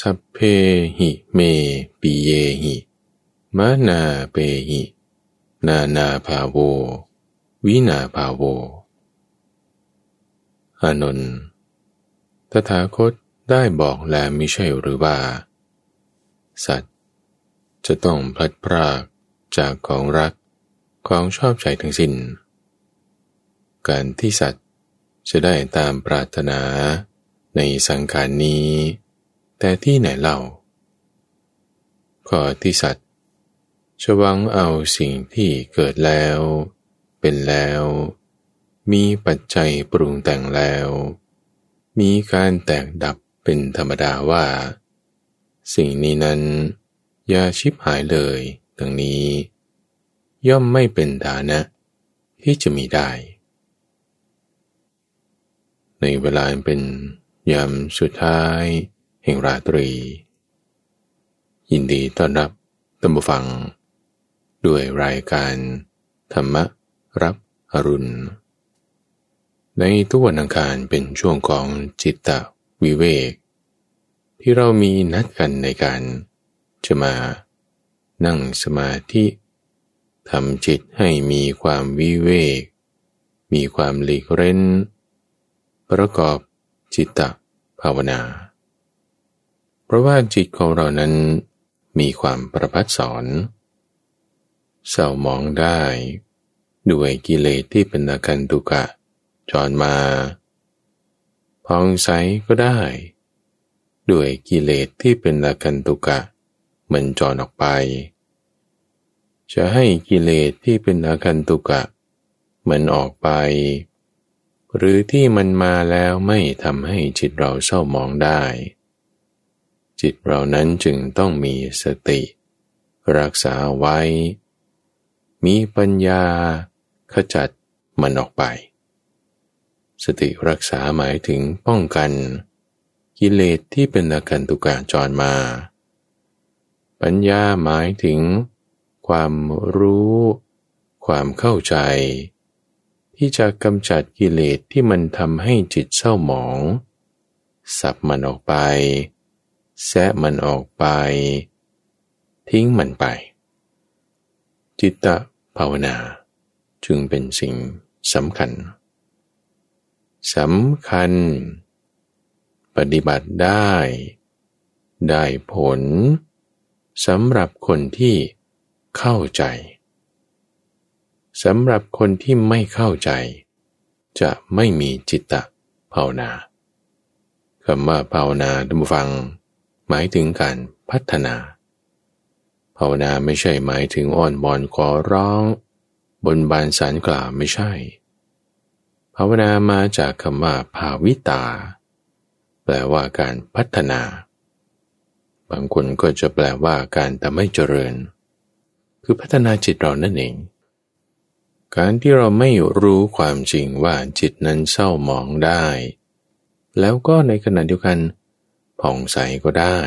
สัพเพหิเมปิเยหิมานาเปหิ นานาภาโว วินาภาโว อานนท์ตถาคตได้บอกแล้วไม่ใช่หรือว่า สัตว์ จะต้องพลัดพรากจากของรักของชอบใจทั้งสิน้น การที่สัตว์จะได้ตามปรารถนาในสังขารนี้ แต่ที่ไหนเล่าขอที่สัตว์จะวังเอาสิ่งที่เกิดแล้ว เป็นแล้ว มีปัจจัยปรุงแต่งแล้ว มีการแตกดับเป็นธรรมดาว่า สิ่งนี้นั้นอย่าชิบหายเลยดังนี้ ย่อมไม่เป็นฐานะที่จะมีได้ ในเวลาเป็นยามสุดท้าย แห่งราตรี ยินดีต้อนรับตัมบูฟัง ด้วยรายการธรรมรับอรุณ ในทุกวันอังคารเป็นช่วงของจิตตวิเวก ที่เรามีนัดกันในการจะมานั่งสมาธิทำจิตให้มีความวิเวก มีความหลีกเร้น ประกอบจิตตภาวนา ราะว่าจิตของเรานั้นมีความประพัดสอนเศร้ามองได้ ด้วยกิเลสที่เป็นอาการตุกะจอนมาพองใสก็ได้ ด้วยกิเลสที่เป็นอาการตุกะมันจอนออกไป จะให้กิเลสที่เป็นอาการตุกะ มันออกไป หรือที่มันมาแล้วไม่ทำให้จิตเราเศร้ามองได้ จิตเรานั้นจึงต้องมีสติ รักษาไว้ มีปัญญา ขจัดมันออกไป สติรักษาหมายถึงป้องกัน กิเลสที่เป็นอาการตุกาจรมา ปัญญาหมายถึง ความรู้ ความเข้าใจ ที่จะกำจัดกิเลสที่มันทำให้จิตเศร้าหมอง สับมันออกไป แสะมันออกไป ทิ้งมันไป จิตตภาวนาจึงเป็นสิ่งสำคัญสำคัญ ปฏิบัติได้ ได้ผลสำหรับคนที่เข้าใจสำหรับคนที่ไม่เข้าใจ จะไม่มีจิตตภาวนาคำว่าภาวนาดุฟัง หมายถึงการพัฒนา ภาวนาไม่ใช่หมายถึงอ้อนบอนขอร้อง บนบานสารกล่าวไม่ใช่ ภาวนามาจากคำว่าภาวิตา แปลว่าการพัฒนา บางคนก็จะแปลว่าการทำให้เจริญ คือพัฒนาจิตเรานั่นเองการที่เราไม่รู้ความจริงว่าจิตนั้นเศร้าหมองได้ แล้วก็ในขณะเดียวกัน ผ่องใสก็ได้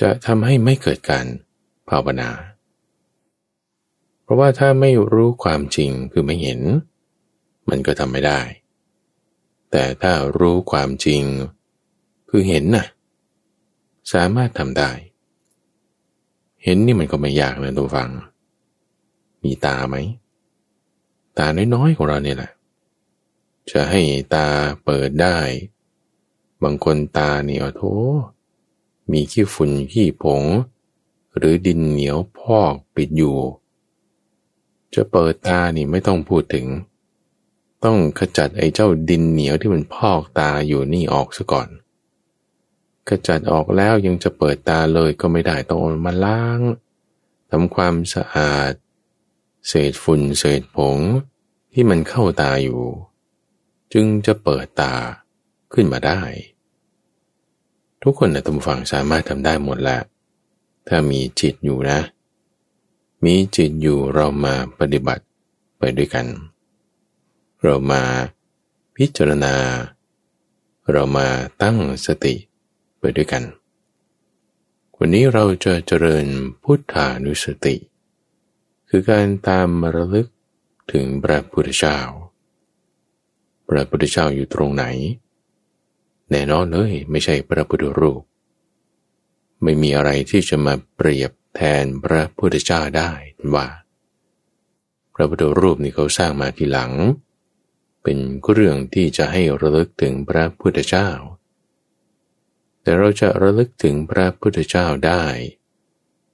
จะทำให้ไม่เกิดการภาวนา เพราะว่าถ้าไม่รู้ความจริงคือไม่เห็น มันก็ทำไม่ได้ แต่ถ้ารู้ความจริงคือเห็นนะ่ะ สามารถทำได้ เห็นนี่มันก็ไม่ยากนะตัวฟัง มีตาไหม ตาน้อยๆของเราเนี่ยแหละจะให้ตาเปิดได้ บางคนตาเหนี่อโถมีขี้ฝุ่นขี้ผง หรือดินเหนียวพอกปิดอยู่ จะเปิดตานี่ไม่ต้องพูดถึง ต้องขจัดไอ้เจ้าดินเหนียวที่มันพอกตาอยู่นี่ออกซะก่อนขจัดออกแล้วยังจะเปิดตาเลยก็ไม่ได้ต้องเอามาล้างทำความสะอาด เศษฝุ่นเศษผงที่มันเข้าตาอยู่ จึงจะเปิดตา ขึ้นมาได้ ทุกคนในะทุกฝั่งสามารถทำได้หมดแหละถ้ามีจิตอยู่นะ มีจิตอยู่เรามาปฏิบัติไปด้วยกัน เรามาพิจารณา เรามาตั้งสติไปด้วยกัน วันนี้เราจะเจริญพุทธานุสติ คือการตามมระลึกถึงพระพุทธเจ้า พระพุทธเจ้าอยู่ตรงไหน แน่นอนเลยไม่ใช่พระพุทธรูป ไม่มีอะไรที่จะมาเปรียบแทนพระพุทธเจ้าได้ว่า พระพุทธรูปนี่เขาสร้างมาทีหลัง เป็นเรื่องที่จะให้ระลึกถึงพระพุทธเจ้า แต่เราจะระลึกถึงพระพุทธเจ้าได้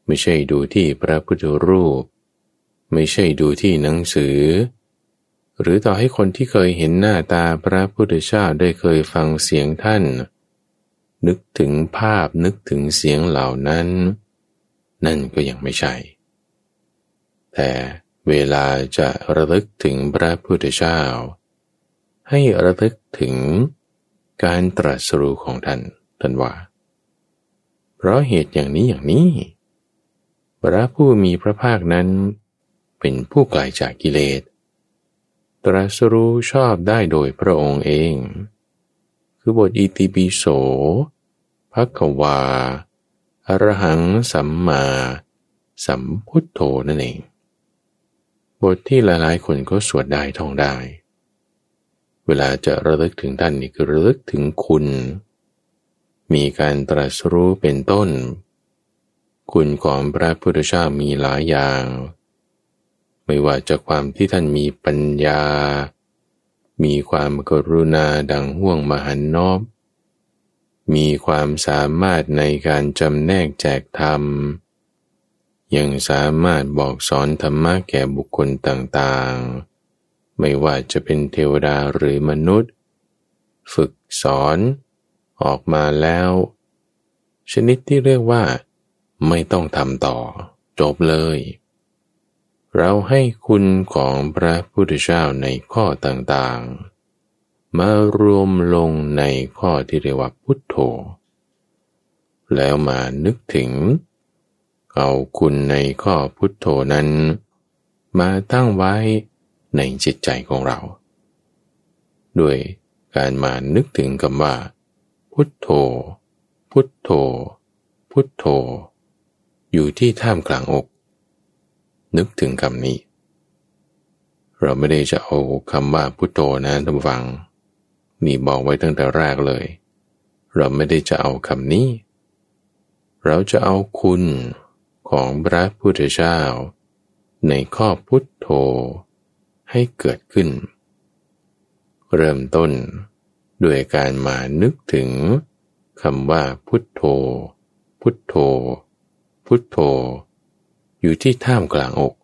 ไม่ใช่ดูที่พระพุทธรูป ไม่ใช่ดูที่หนังสือ หรือต่อให้คนที่เคยเห็นหน้าตาพระพุทธเจ้าได้เคยฟังเสียงท่าน นึกถึงภาพนึกถึงเสียงเหล่านั้น นั่นก็ยังไม่ใช่ แต่เวลาจะระลึกถึงพระพุทธเจ้า ให้ระลึกถึงการตรัสรู้ของท่านท่านว่า เพราะเหตุอย่างนี้อย่างนี้ พระผู้มีพระภาคนั้นเป็นผู้ไกลจากกิเลส ตรัสรู้ชอบได้โดยพระองค์เอง คือบทอิติปิโสภควาอรหังสัมมา สัมพุทโธนั่นเอง บทที่หลายๆ คนก็สวดได้ท่องได้ เวลาจะระลึกถึงท่านนี่คือระลึกถึงคุณ มีการตรัสรู้เป็นต้น คุณของพระพุทธเจ้ามีหลายอย่าง ไม่ว่าจากความที่ท่านมีปัญญา มีความกรุณาดังห่วงมหันนอบ มีความสามารถในการจำแนกแจกธรรม ยังสามารถบอกสอนธรรมะแก่บุคคลต่างๆ ไม่ว่าจะเป็นเทวดาหรือมนุษย์ ฝึกสอนออกมาแล้ว ชนิดที่เรียกว่า ไม่ต้องทำต่อ จบเลย เราให้คุณของพระพุทธเจ้าในข้อต่างๆ มารวมลงในข้อที่เรียกว่าพุทโธ แล้วมานึกถึง เอาคุณในข้อพุทโธนั้น มาตั้งไว้ในจิตใจของเรา ด้วยการมานึกถึงคำว่า พุทโธ พุทโธ พุทโธ อยู่ที่ท่ามกลางอก นึกถึงคำนี้ เราไม่ได้จะเอาคำว่าพุทโธนะท่านฟัง นี่บอกไว้ตั้งแต่แรกเลย เราไม่ได้จะเอาคำนี้ เราจะเอาคุณของพระพุทธเจ้า ในข้อพุทโธให้เกิดขึ้น เริ่มต้นด้วยการมานึกถึงคำว่าพุทโธ พุทโธ พุทโธ อยู่ที่ท่ามกลางอก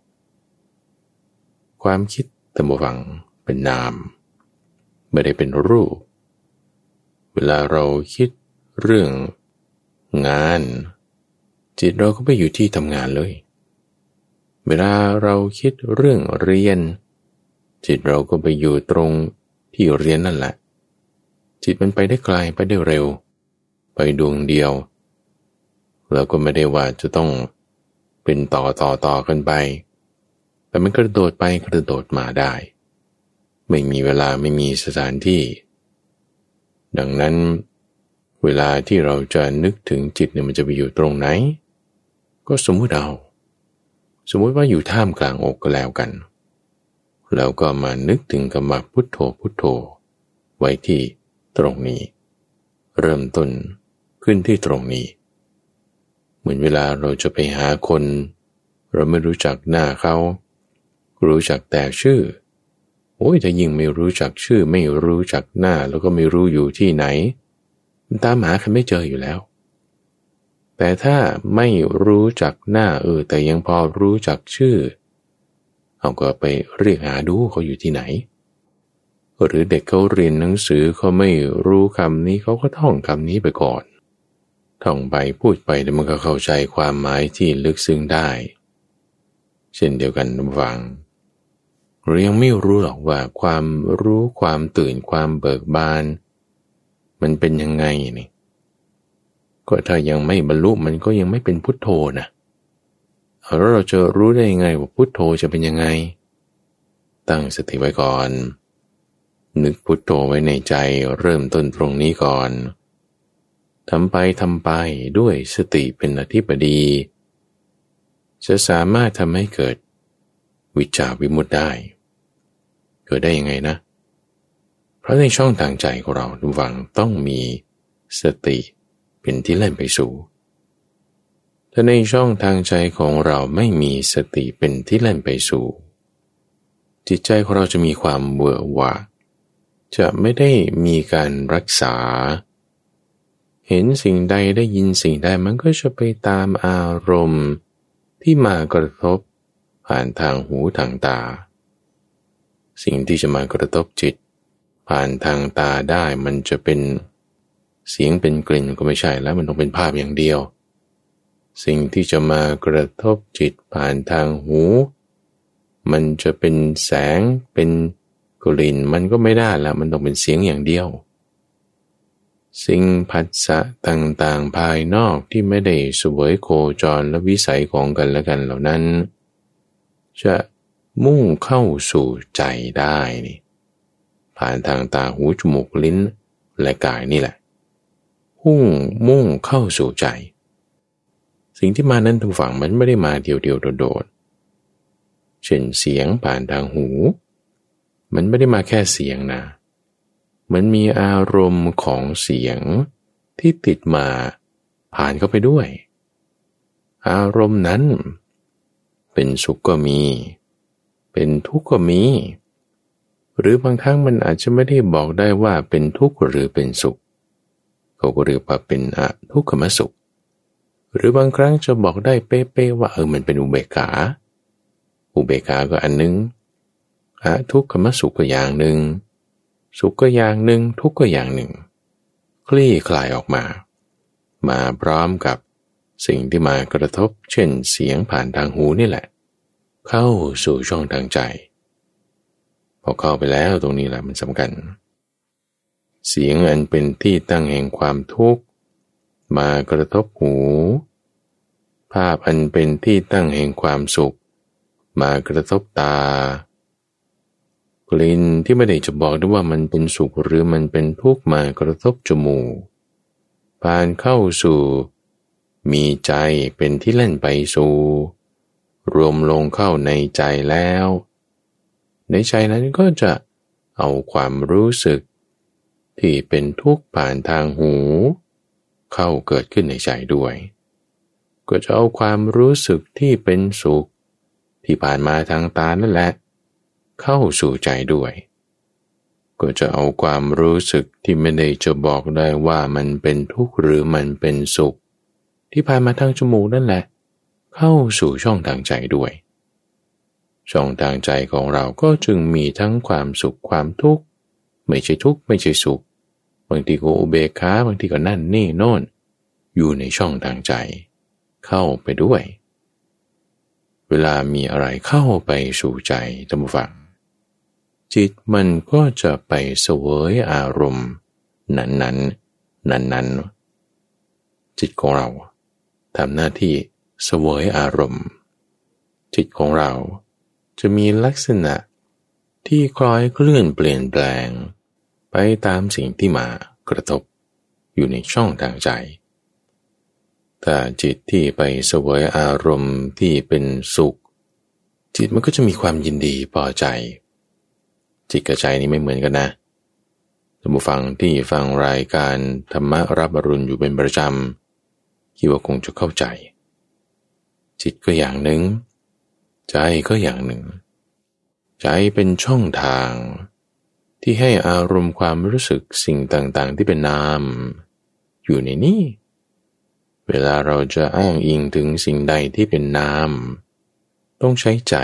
ความคิดตมฟังเป็นนาม ไม่ได้เป็นรูป เวลาเราคิดเรื่องงาน จิตเราก็ไปอยู่ที่ทำงานเลย เวลาเราคิดเรื่องเรียน จิตเราก็ไปอยู่ตรงที่เรียนนั่นแหละ จิตมันไปได้ไกลไปได้เร็ว ไปดวงเดียวเราก็ไม่ได้ว่าจะต้อง เป็นต่อต่อต่อกันไป แต่มันกระโดดไปกระโดดมาได้ ไม่มีเวลาไม่มีสถานที่ ดังนั้น เวลาที่เราจะนึกถึงจิตเนี่ยมันจะไปอยู่ตรงไหน ก็สมมุติเอาสมมุติว่าอยู่ท่ามกลางอกก็แล้วกัน แล้วก็มานึกถึงคำว่าพุทโธพุทโธ ไว้ที่ตรงนี้ เริ่มต้นขึ้นที่ตรงนี้ เหมือนเวลาเราจะไปหาคน เราไม่รู้จักหน้าเขา รู้จักแต่ชื่อ โอ้ยถ้ายิ่งไม่รู้จักชื่อ ไม่รู้จักหน้าแล้วก็ไม่รู้อยู่ที่ไหน ตามหาเขาไม่เจออยู่แล้ว แต่ถ้าไม่รู้จักหน้าเออแต่ยังพอรู้จักชื่อเขาก็ไปเรียกหาดูเขาอยู่ที่ไหน หรือเด็กเขาเรียนหนังสือเขาไม่รู้คำนี้เขาก็ท่องคำนี้ไปก่อน ท่องไปพูดไปแล้วมันก็เข้าใจความหมายที่ลึกซึ้งได้ เช่นเดียวกันฟังเรายังไม่รู้หรอกว่าความรู้ความตื่นความเบิกบาน มันเป็นยังไงนี่ก็ถ้ายังไม่บรรลุมันก็ยังไม่เป็นพุทโธนะแล้วเราจะรู้ได้ยังไงว่าพุทโธจะเป็นยังไง ตั้งสติไว้ก่อน นึกพุทโธไว้ในใจเริ่มต้นตรงนี้ก่อน ทำไปทำไปด้วยสติเป็นอธิปดี จะสามารถทำให้เกิดวิจาวิมุตได้ เกิดได้ยังไงนะ เพราะในช่องทางใจของเราทุกฝังต้องมีสติเป็นที่เล่นไปสู่ ถ้าในช่องทางใจของเราไม่มีสติเป็นที่เล่นไปสู่ จิตใจของเราจะมีความเบื่อหวาจะไม่ได้มีการรักษา เห็นสิ่งใดได้ยินสิ่งใดมันก็จะไปตามอารมณ์ที่มากระทบผ่านทางหูทางตา สิ่งที่จะมากระทบจิต ผ่านทางตาได้มันจะเป็นเสียงเป็นกลิ่นก็ไม่ใช่แล้วมันต้องเป็นภาพอย่างเดียว สิ่งที่จะมากระทบจิตผ่านทางหู มันจะเป็นแสงเป็นกลิ่นมันก็ไม่ได้แล้วมันต้องเป็นเสียงอย่างเดียว สิ่งผัสสะต่างๆ ภายนอกที่ไม่ได้สวยโคจรและวิสัยของกันและกันเหล่านั้น จะมุ่งเข้าสู่ใจได้นี่ผ่านทางตาหูจมูกลิ้นและกายนี่แหละพุ่งมุ่งเข้าสู่ใจ สิ่งที่มานั้นทุกฝั่งมันไม่ได้มาเดียวเดียวโดดๆเช่นเสียงผ่านทางหู มันไม่ได้มาแค่เสียงนะ มันมีอารมณ์ของเสียงที่ติดมาผ่านเข้าไปด้วย อารมณ์นั้น เป็นสุขก็มี เป็นทุกข์ก็มี หรือบางครั้งมันอาจจะไม่ได้บอกได้ว่าเป็นทุกข์หรือเป็นสุขเขาก็เรียกว่าเป็นอทุกขมสุข หรือบางครั้งจะบอกได้เป๊ะๆว่าเออมันเป็นอุเบกขา อุเบกขาก็อันนึงอะทุกขมสุขก็อย่างหนึ่ง สุขก็อย่างหนึ่งทุกข์ก็อย่างหนึ่ง คลี่คลายออกมา มาพร้อมกับสิ่งที่มากระทบเช่นเสียงผ่านทางหูนี่แหละ เข้าสู่ช่องทางใจ พอเข้าไปแล้วตรงนี้แหละมันสำคัญ เสียงอันเป็นที่ตั้งแห่งความทุกข์ มากระทบหู ภาพอันเป็นที่ตั้งแห่งความสุข มากระทบตา กลิ่นที่ไม่ได้จะบอกได้ว่ามันเป็นสุขหรือมันเป็นทุกข์มากระทบจมูกผ่านเข้าสู่ มีใจเป็นที่เล่นไปสู่ รวมลงเข้าในใจแล้ว ในใจนั้นก็จะเอาความรู้สึก ที่เป็นทุกข์ผ่านทางหู เข้าเกิดขึ้นในใจด้วย ก็จะเอาความรู้สึกที่เป็นสุข ที่ผ่านมาทางตานั่นแหละ เข้าสู่ใจด้วย ก็จะเอาความรู้สึกที่ไม่ได้จะบอกได้ว่ามันเป็นทุกข์หรือมันเป็นสุข ที่ผ่านมาทางจมูกนั่นแหละ เข้าสู่ช่องทางใจด้วย ช่องทางใจของเราก็จึงมีทั้งความสุขความทุกข์ไม่ใช่ทุกข์ไม่ใช่สุข บางทีก็อุเบกขาบางทีก็นั่นนี่โน่น อยู่ในช่องทางใจ เข้าไปด้วยเวลามีอะไรเข้าไปสู่ใจจำฝัง จิตมันก็จะไปเสวยอารมณ์ นั้นนั้นนั้นนันจิตของเราทำหน้าที่เสวยอารมณ์ จิตของเราจะมีลักษณะที่คล้อยเคลื่อนเปลี่ยนแปลง ไปตามสิ่งที่มากระทบอยู่ในช่องทางใจ แต่จิตที่ไปเสวยอารมณ์ที่เป็นสุข จิตมันก็จะมีความยินดีพอใจ จิตกับใจนี่ไม่เหมือนกันนะท่านผู้ฟังที่ฟังรายการธรรมรับอรุณอยู่เป็นประจำคิดว่าคงจะเข้าใจ จิตก็อย่างหนึ่ง ใจก็อย่างหนึ่ง ใจเป็นช่องทาง ที่ให้อารมณ์ความรู้สึกสิ่งต่างๆ ที่เป็นนาม อยู่ในนี้เวลาเราจะอ้างอิงถึงสิ่งใดที่เป็นนาม ต้องใช้ใจ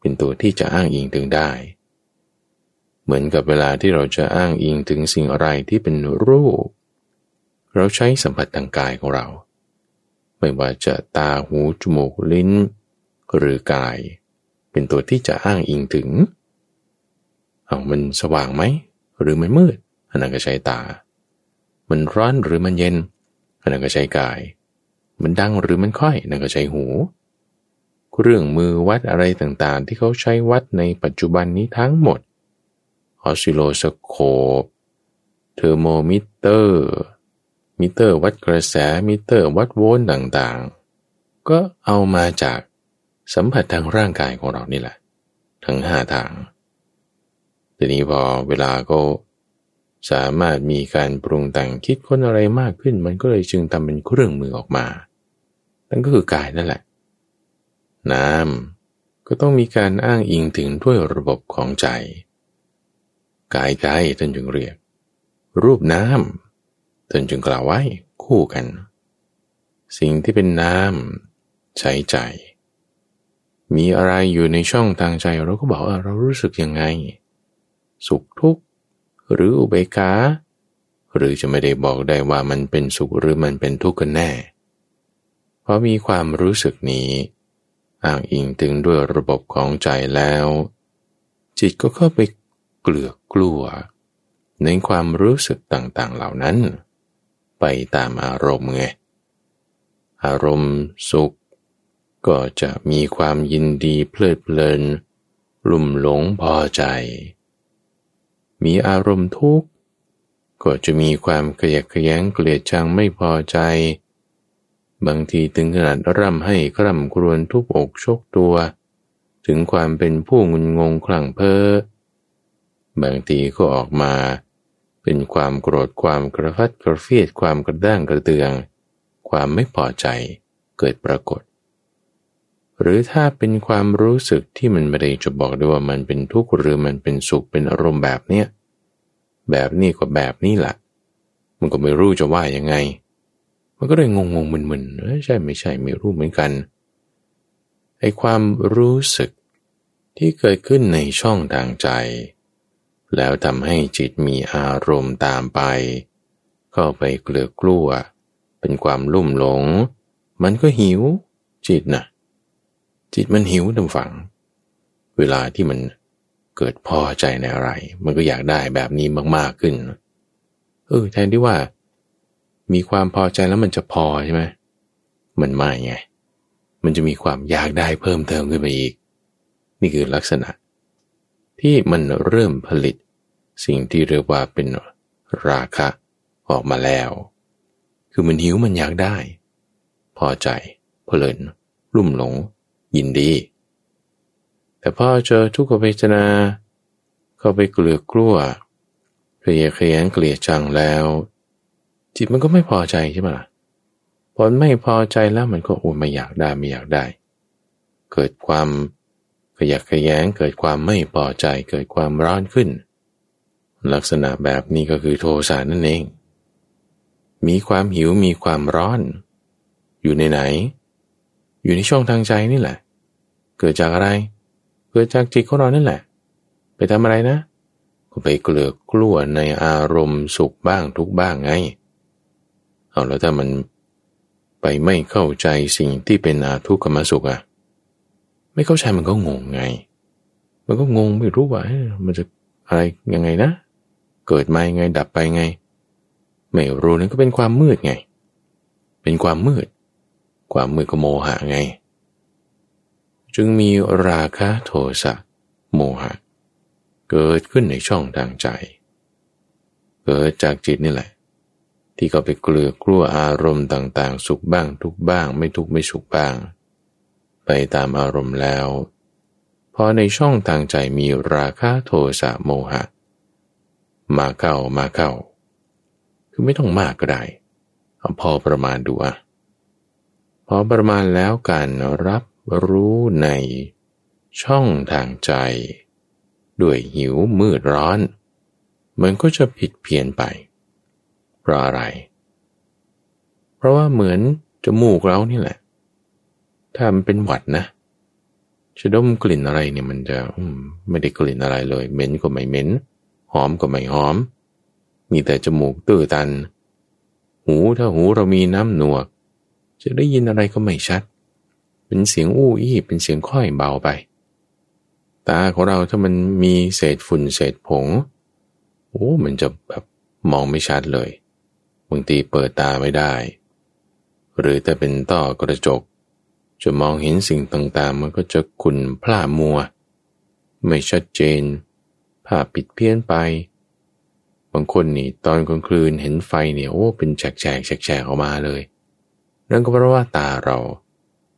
เป็นตัวที่จะอ้างอิงถึงได้ เหมือนกับเวลาที่เราจะอ้างอิงถึงสิ่งอะไรที่เป็นรูป เราใช้สัมผัสทางกายของเรา ไม่ว่าจะตาหูจมูกลิ้น หรือกาย เป็นตัวที่จะอ้างอิงถึง เอามันสว่างไหม หรือมันมืด อันนั้นก็ใช้ตา มันร้อนหรือมันเย็น อันนั้นก็ใช้กาย มันดังหรือมันค่อยนั่นก็ใช้หูเครื่องมือวัดอะไรต่างๆ ที่เขาใช้วัดในปัจจุบันนี้ทั้งหมด ออสซิโลสโคปเทอร์โมมิเตอร์ มิเตอร์วัดกระแส มิเตอร์วัดโวลต์ต่างๆ ก็เอามาจากสัมผัสทางร่างกายของเรานี่แหละ ทั้งห้าทาง ทีนี้พอเวลาก็สามารถมีการปรุงแต่งคิดค้นอะไรมากขึ้น มันก็เลยจึงทำเป็นเครื่องมือออกมา นั่นก็คือกายนั่นแหละ น้ำก็ต้องมีการอ้างอิงถึงด้วยระบบของใจ กายใจท่านจึงเรียก รูปน้ำท่านจึงกล่าวไว้คู่กัน สิ่งที่เป็นน้ำใช้ใจ มีอะไรอยู่ในช่องทางใจเราก็บอกว่าเรารู้สึกยังไง สุขทุกข์หรืออุเบกขาหรือจะไม่ได้บอกได้ว่ามันเป็นสุขหรือมันเป็นทุกข์กันแน่ เพราะมีความรู้สึกนี้อ้างอิงถึงด้วยระบบของใจแล้ว จิตก็เข้าไป กลือกลัว ในความรู้สึกต่างๆเหล่านั้น ไปตามอารมณ์ไง อารมณ์สุข ก็จะมีความยินดีเพลิดเพลิน ลุ่มหลงพอใจ มีอารมณ์ทุกข์ ก็จะมีความขยักขยงเกลียดชังไม่พอใจ บางทีถึงขนาดร่ำให้คร่ำครวญทุบอกชกตัว ถึงความเป็นผู้งุนงงคลั่งเพ้อ บางทีก็ออกมา เป็นความโกรธความกระฟัดกระเฟียดความกระด้างกระเตือง ความไม่พอใจเกิดปรากฏ หรือถ้าเป็นความรู้สึกที่มันไม่ได้จะบอกด้วยว่ามันเป็นทุกข์หรือมันเป็นสุขเป็นอารมณ์แบบเนี้ยแบบนี้กับแบบนี้แหละมันก็ไม่รู้จะว่ายังไง มันก็เลยงงงมึนมึนใช่ไม่ใช่ไม่รู้เหมือนกันไอ้ความรู้สึกที่เกิดขึ้นในช่องทางใจ แล้วทำให้จิตมีอารมณ์ตามไปก็ไปเกลือกลัว เป็นความลุ่มหลง มันก็หิว จิตนะจิตมันหิวดำฝัง เวลาที่มันเกิดพอใจในอะไร มันก็อยากได้แบบนี้มากๆขึ้น เออแทนที่ว่า มีความพอใจแล้วมันจะพอใช่ไหมมันไม่ไง มันจะมีความอยากได้เพิ่มเติมขึ้นไปอีก นี่คือลักษณะ ที่มันเริ่มผลิต สิ่งที่เรียกว่าเป็นราคะออกมาแล้ว คือมันหิวมันอยากได้ พอใจเพลิน รุ่มหลง ยินดี แต่พอเจอทุกขเวทนาเข้าไปเกลือกกลัวเรียเขียนเกลียดจังแล้ว จิตมันก็ไม่พอใจใช่ไหมล่ะพอไม่พอใจแล้วมันก็โอ้ไม่อยากได้ไม่อยากได้ เกิดความขยักขยงเกิดความไม่พอใจเกิดความร้อนขึ้น ลักษณะแบบนี้ก็คือโทสะนั่นเอง มีความหิวมีความร้อน อยู่ในไหน อยู่ในช่องทางใจนี่แหละ เกิดจากอะไร เกิดจากจิตของเรานั่นแหละ ไปทำอะไรนะ ก็ไปเกลือกกลัวในอารมณ์สุขบ้างทุกบ้างไง เอาแล้วถ้ามันไปไม่เข้าใจสิ่งที่เป็นอาทุกขมสุขอะไม่เข้าใจมันก็งงไง มันก็งงไม่รู้ว่ามันจะอะไรยังไงนะ เกิดมาไงดับไปไง ไม่รู้นั่นก็เป็นความมืดไง เป็นความมืด ความมืดก็โมหะไง จึงมีราคะโทสะโมหะ เกิดขึ้นในช่องทางใจ เกิดจากจิตนี่แหละ ที่เขาไปเกลือกลัวอารมณ์ต่าง ๆ สุขบ้างทุกบ้าง ไม่ทุกไม่สุขบ้าง ไปตามอารมณ์แล้วพอในช่องทางใจมีราคะโทสะโมหะ มาเข้ามาเข้า คือไม่ต้องมากก็ได้เอาพอประมาณดูอะพอประมาณแล้วการรับรู้ในช่องทางใจ ด้วยหิวมืดร้อน มันก็จะผิดเพี้ยนไป เพราะอะไร เพราะว่าเหมือนจมูกเรานี่แหละ ถ้ามันเป็นหวัดนะจะดมกลิ่นอะไรเนี่ยมันจะไม่ได้กลิ่นอะไรเลยเหม็นก็ไม่เหม็น หอมก็ไม่หอม มีแต่จมูกตื้อตัน หูถ้าหูเรามีน้ำหนวก จะได้ยินอะไรก็ไม่ชัด เป็นเสียงอู้อี้เป็นเสียงค่อยเบาไป ตาของเราถ้ามันมีเศษฝุ่นเศษผง โอ้มันจะแบบมองไม่ชัดเลย บางทีเปิดตาไม่ได้ หรือถ้าเป็นต้อกระจก จะมองเห็นสิ่งต่างๆ มันก็จะขุ่นพล่ามัว ไม่ชัดเจน ภาพปิดเพี้ยนไป บางคนนี่ตอนกลางคืนเห็นไฟเนี่ยโอ้เป็นแฉกแฉกแฉกออกมาเลย นั่นก็เพราะว่าตาเรา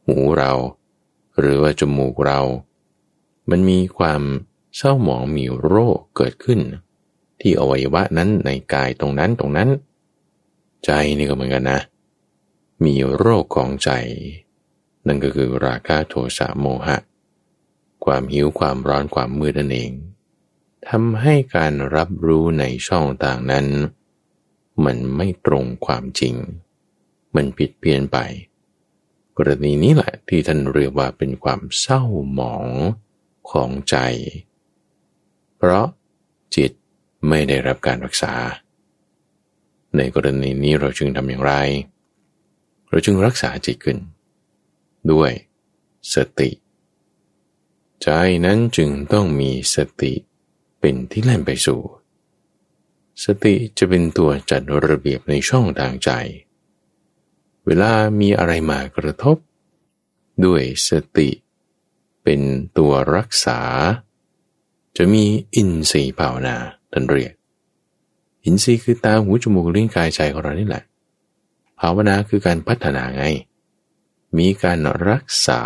หูเรา หรือว่าจมูกเรา มันมีความเศร้าหมองมีโรคเกิดขึ้น ที่อวัยวะนั้นในกายตรงนั้นตรงนั้น ใจนี่ก็เหมือนกันนะ มีโรคของใจ นั่นก็คือราคะโทสะโมหะ ความหิวความร้อนความมืดนั่นเอง ทำให้การรับรู้ในช่องต่างนั้น มันไม่ตรงความจริง มันผิดเพี้ยนไป กรณีนี้แหละที่ท่านเรียกว่าเป็นความเศร้าหมองของใจ เพราะจิตไม่ได้รับการรักษา ในกรณีนี้เราจึงทำอย่างไร เราจึงรักษาจิตขึ้น ด้วยสติ ใจนั้นจึงต้องมีสติ เป็นที่แล่นไปสู่ สติจะเป็นตัวจัดระเบียบในช่องทางใจ เวลามีอะไรมากระทบ ด้วยสติ เป็นตัวรักษา จะมีอินทรีย์ภาวนาท่านเรียก อินทรีย์คือตาหูจมูกลิ้นกายใจของเรานี่แหละภาวนาคือการพัฒนาไง มีการรักษา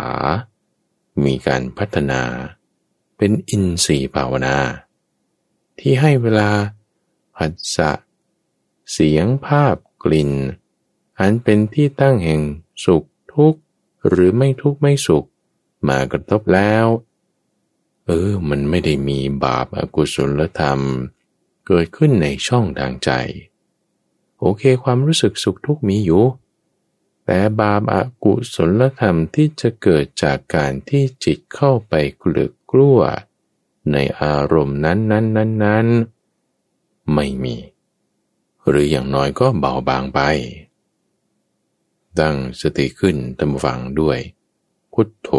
มีการพัฒนา เป็นอินทรีย์ภาวนา ที่ให้เวลาผัสสะเสียงภาพกลิ่น อันเป็นที่ตั้งแห่งสุขทุกข์หรือไม่ทุกข์ไม่สุข มากระทบแล้ว เออ มันไม่ได้มีบาปอากุศลธรรม เกิดขึ้นในช่องทางใจ โอเคความรู้สึกสุขทุกข์มีอยู่ แต่บาปอากุศลธรรมที่จะเกิดจากการที่จิตเข้าไปกลึกกลัว ในอารมณ์นั้นนั้นนั้นนั้นไม่มี หรืออย่างน้อยก็เบาบางไป ตั้งสติขึ้นตามฟังด้วย พุทโธ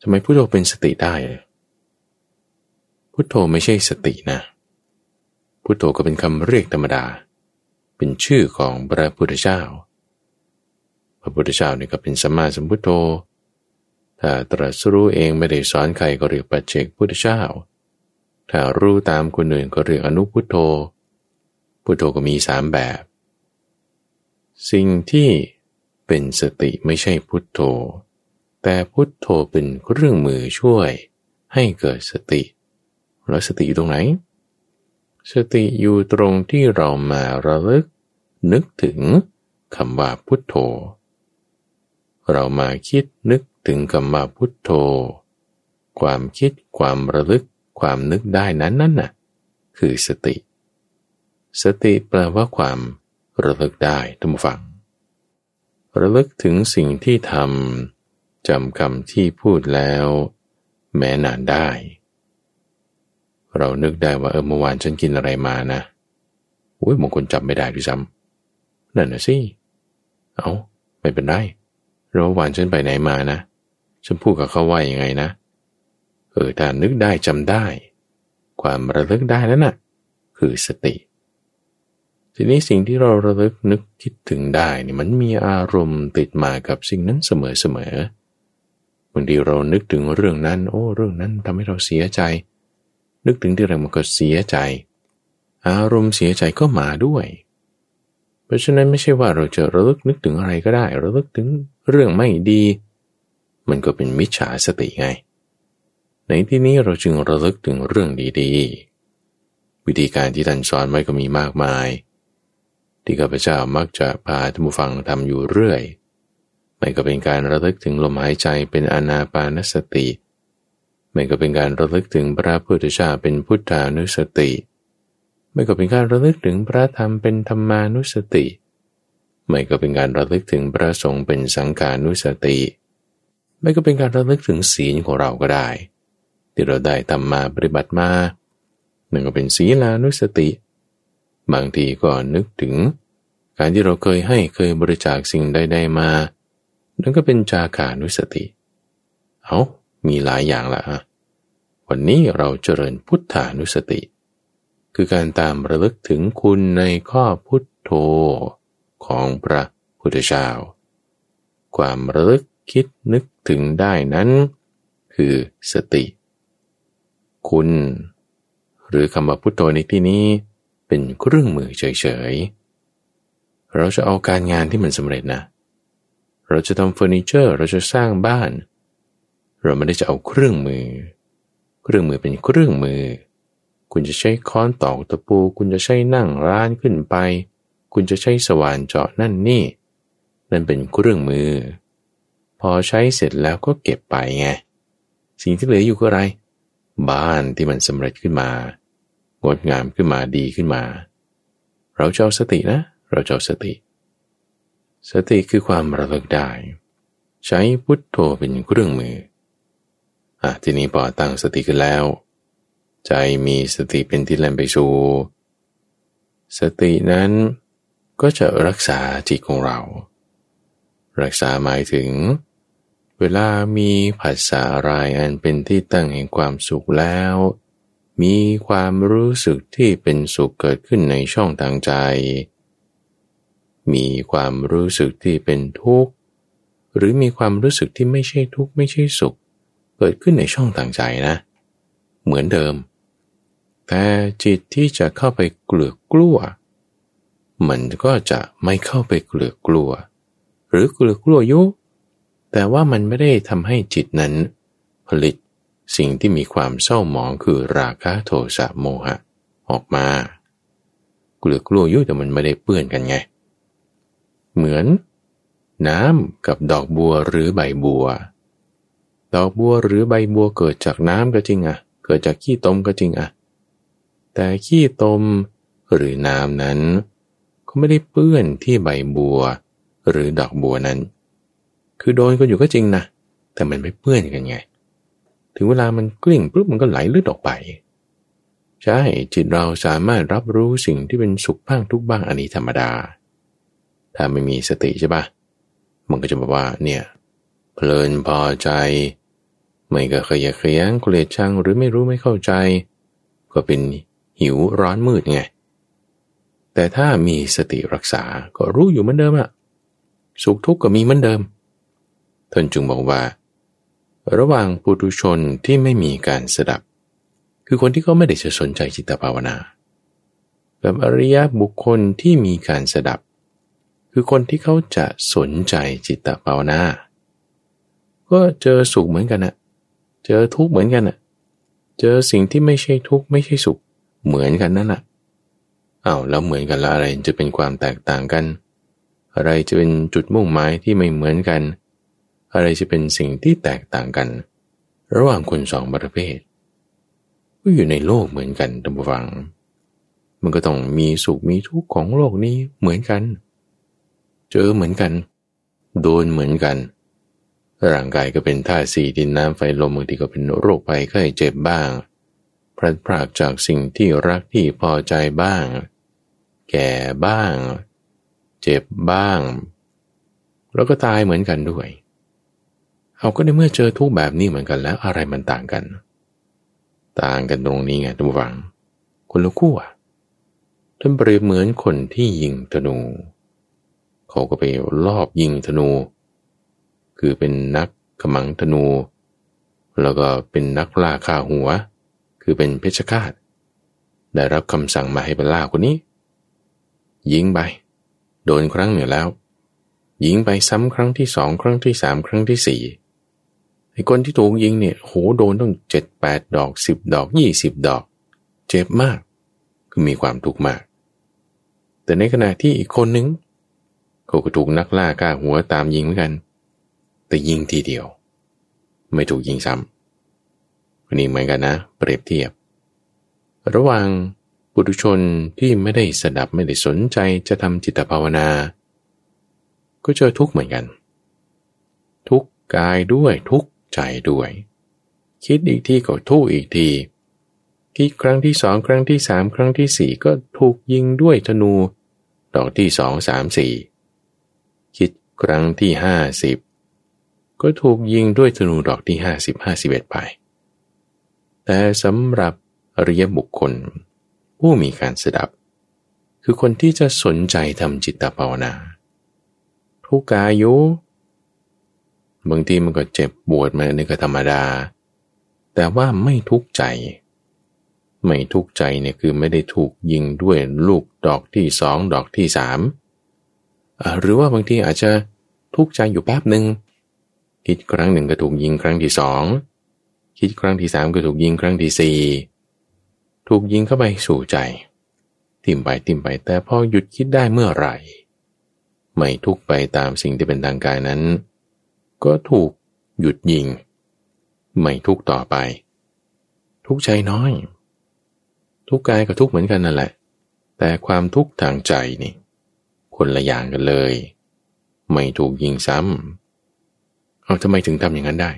ทำไมพุทโธเป็นสติได้ พุทโธไม่ใช่สตินะ พุทโธก็เป็นคำเรียกธรรมดา เป็นชื่อของพระพุทธเจ้า พระพุทธเจ้านี่ก็เป็นสัมมาสัมพุทโธ ถ้าตรัสรู้เองไม่ได้สอนใครก็เรียกปัจเจกพุทธเจ้า ถ้ารู้ตามคนอื่นก็เรียกอนุพุทโธ พุทโธก็มีสามแบบ สิ่งที่เป็นสติไม่ใช่พุทโธ แต่พุทโธเป็นเครื่องมือช่วยให้เกิดสติ แล้วสติอยู่ตรงไหน สติอยู่ตรงที่เรามาระลึก นึกถึงคำว่าพุทโธ เรามาคิดนึก ถึงคำว่าพุทโธ ความคิดความระลึกความนึกได้นั้นนั่นน่ะคือสติ สติแปลว่าความระลึกได้ทุกฝัง ระลึกถึงสิ่งที่ทำจำคำที่พูดแล้ว แม้นานได้ เรานึกได้ว่าเออเมื่อวานฉันกินอะไรมานะโอ้ยบางคนจำไม่ได้ด้วยซ้ำนั่นน่ะสิเอาไม่เป็นไรเราวันฉันไปไหนมานะ ฉันพูดกับเขาว่ายังไงนะ เออถ้านึกได้จำได้ ความระลึกได้นั่นน่ะ คือสติ ทีนี้สิ่งที่เราระลึกนึกคิดถึงได้นี่มันมีอารมณ์ติดมากับสิ่งนั้นเสมอๆบางทีเรานึกถึงเรื่องนั้น โอ้ เรื่องนั้นทำให้เราเสียใจ นึกถึงที่อะไรมันก็เสียใจ อารมณ์เสียใจก็มาด้วยเพราะฉะนั้นไม่ใช่ว่าเราจะระลึกนึกถึงอะไรก็ได้ ระลึกถึงเรื่องไม่ดี มันก็เป็นมิจฉาสติไง ในที่นี้เราจึงระลึกถึงเรื่องดีๆ วิธีการที่ท่านสอนไว้ก็มีมากมาย ที่ข้าพเจ้ามักจะพาท่านผู้ฟังทำอยู่เรื่อยไม่ก็เป็นการระลึกถึงลมหายใจเป็นอนาปานสติไม่ก็เป็นการระลึกถึงพระพุทธเจ้าเป็นพุทธานุสติไม่ก็เป็นการระลึกถึงพระธรรมเป็นธรรมานุสติไม่ก็เป็นการระลึกถึงพระสงฆ์เป็นสังฆานุสติ ไม่ก็เป็นการระลึกถึงศีลของเราก็ได้ ที่เราได้ทำมาปฏิบัติมาหนึ่งก็เป็นศีลานุสติ บางทีก็นึกถึง การที่เราเคยให้เคยบริจาคสิ่งใดๆมา นั่นก็เป็นจาขานุสติ เอามีหลายอย่างละวันนี้เราเจริญพุทธานุสติ คือการตามระลึกถึงคุณในข้อพุทโธของพระพุทธเจ้า ความระลึกคิดนึก ถึงได้นั้น คือสติ คุณ หรือคำว่าพุทโธในที่นี้ เป็นเครื่องมือเฉยๆ เราจะเอาการงานที่มันสำเร็จนะ เราจะทำเฟอร์นิเจอร์เราจะสร้างบ้าน เราไม่ได้จะเอาเครื่องมือ เครื่องมือเป็นเครื่องมือ คุณจะใช้ค้อนตอกตะปู คุณจะใช้นั่งร้านขึ้นไป คุณจะใช้สว่านเจาะนั่นนี่ นั่นเป็นเครื่องมือ พอใช้เสร็จแล้วก็เก็บไปไง สิ่งที่เหลืออยู่คืออะไร บ้านที่มันสำเร็จขึ้นมา งดงามขึ้นมาดีขึ้นมา เราเจ้าสตินะ เราเจ้าสติ สติคือความระลึกได้ ใช้พุทโธเป็นเครื่องมืออะทีนี้พอตั้งสติขึ้นแล้ว ใจมีสติเป็นที่แล่นไปสู่สตินั้นก็จะรักษาจิตของเรา รักษาหมายถึง เวลามีผัสสะอะไรอันเป็นที่ตั้งแห่งความสุขแล้ว มีความรู้สึกที่เป็นสุขเกิดขึ้นในช่องทางใจ มีความรู้สึกที่เป็นทุกข์ หรือมีความรู้สึกที่ไม่ใช่ทุกข์ไม่ใช่สุข เกิดขึ้นในช่องทางใจนะ เหมือนเดิม แต่จิตที่จะเข้าไปเกลือกกลัว มันก็จะไม่เข้าไปเกลือกกลัว หรือเกลือกกลัวยุ แต่ว่ามันไม่ได้ทำให้จิตนั้น ผลิตสิ่งที่มีความเศร้าหมองคือราคะโทสะโมหะออกมาเกลือกลัวยุแต่มันไม่ได้เปื้อนกันไง เหมือน น้ำกับดอกบัวหรือใบบัว ดอกบัวหรือใบบัวเกิดจากน้ำก็จริงอะเกิดจากขี้ตมก็จริงอะ่ะแต่ขี้ตมหรือน้ำนั้น ก็ไม่ได้เปื้อนที่ใบบัวหรือดอกบัวนั้น คือโดนก็อยู่ก็จริงนะ แต่มันไม่เปื้อนกันไง ถึงเวลามันกลิ้งปุ๊บมันก็ไหลลืดออกไป ใช่ จิตเราสามารถรับรู้สิ่งที่เป็นสุขบ้างทุกบ้างอันนี้ธรรมดา ถ้าไม่มีสติใช่ปะมันก็จะบอกว่าเนี่ย เพลินพอใจ ไม่ก็ขยะขยันเกลียดชังหรือไม่รู้ไม่เข้าใจ ก็เป็นหิวร้อนมืดไงแต่ถ้ามีสติรักษาก็รู้อยู่เหมือนเดิมอะสุขทุกข์ก็มีเหมือนเดิม ท่านจึงบอกว่า ระหว่างปุถุชนที่ไม่มีการสดับ คือคนที่เขาไม่ได้จะสนใจจิตภาวนา กับอริยบุคคลที่มีการสดับ คือคนที่เขาจะสนใจจิตภาวนา ก็เจอสุขเหมือนกันอะเจอทุกข์เหมือนกันอะเจอสิ่งที่ไม่ใช่ทุกข์ไม่ใช่สุขเหมือนกันนั่นแหละอ้าวแล้วเหมือนกันแล้วอะไรจะเป็นความแตกต่างกัน อะไรจะเป็นจุดมุ่งหมายที่ไม่เหมือนกัน อะไรจะเป็นสิ่งที่แตกต่างกัน ระหว่างคนสองประเภทก็อยู่ในโลกเหมือนกันท่านผู้ฟัง มันก็ต้องมีสุขมีทุกข์ของโลกนี้เหมือนกัน เจอเหมือนกัน โดนเหมือนกัน ร่างกายก็เป็นธาตุสี่ดินน้ำไฟลมบางทีก็เป็นโรคภัยไข้เจ็บบ้าง พลัดพรากจากสิ่งที่รักที่พอใจบ้าง แก่บ้าง เจ็บบ้าง แล้วก็ตายเหมือนกันด้วย เอาก็ในเมื่อเจอทุกแบบนี้เหมือนกันแล้ว อะไรมันต่างกัน ต่างกันตรงนี้ไงทุกฝัง คนละคู่อะท่านเปรียบเหมือนคนที่ยิงธนู เขาก็ไปลอบยิงธนู คือเป็นนักขมังธนู แล้วก็เป็นนักล่าฆ่าหัว คือเป็นเพชฌฆาต ได้รับคำสั่งมาให้ไปล่าคนนี้ ยิงไป โดนครั้งหนึ่งแล้ว ยิงไปซ้ำครั้งที่สองครั้งที่สามครั้งที่สี่ ไอ้คนที่ถูกยิงเนี่ยโหโดนต้องเจ็ดแปดดอกสิบดอกยี่สิบดอก เจ็บมาก คือมีความทุกข์มาก แต่ในขณะที่อีกคนนึงเขาก็ถูกนักล่าฆ่าหัวตามยิงเหมือนกัน แต่ยิงทีเดียว ไม่ถูกยิงซ้ำนี่เหมือนกันนะ เปรียบเทียบ ระหว่างปุถุชนที่ไม่ได้สดับไม่ได้สนใจจะทำจิตภาวนา ก็เจอทุกข์เหมือนกัน ทุกกายด้วยทุก ใจด้วย คิดอีกทีก็ทุกอีกที คิดครั้งที่สองครั้งที่สามครั้งที่สี่ก็ถูกยิงด้วยธนูดอกที่สองสามสี่คิดครั้งที่ห้าสิบก็ถูกยิงด้วยธนูดอกที่ห้าสิบห้าสิบเอ็ดไป แต่สำหรับอริยบุคคล ผู้มีการสดับ คือคนที่จะสนใจทำจิตตภาวนา ทุกกายุ บางทีมันก็เจ็บปวดมาในก็ธรรมดา แต่ว่าไม่ทุกข์ใจ ไม่ทุกข์ใจเนี่ยคือไม่ได้ถูกยิงด้วยลูกดอกที่สองดอกที่สามหรือว่าบางทีอาจจะทุกข์ใจอยู่แป๊บหนึ่งคิดครั้งหนึ่งก็ถูกยิงครั้งที่สองคิดครั้งที่สามก็ถูกยิงครั้งที่สี่ถูกยิงเข้าไปสู่ใจ ติ่มไปติ่มไปแต่พอหยุดคิดได้เมื่อไหร่ ไม่ทุกไปตามสิ่งที่เป็นทางกายนั้น ก็ถูกหยุดยิง ไม่ทุกต่อไป ทุกใจน้อย ทุกกายกับทุกเหมือนกันนั่นแหละ แต่ความทุกข์ทางใจนี่ คนละอย่างกันเลย ไม่ถูกยิงซ้ำเอาทำไมถึงทำอย่างนั้นได้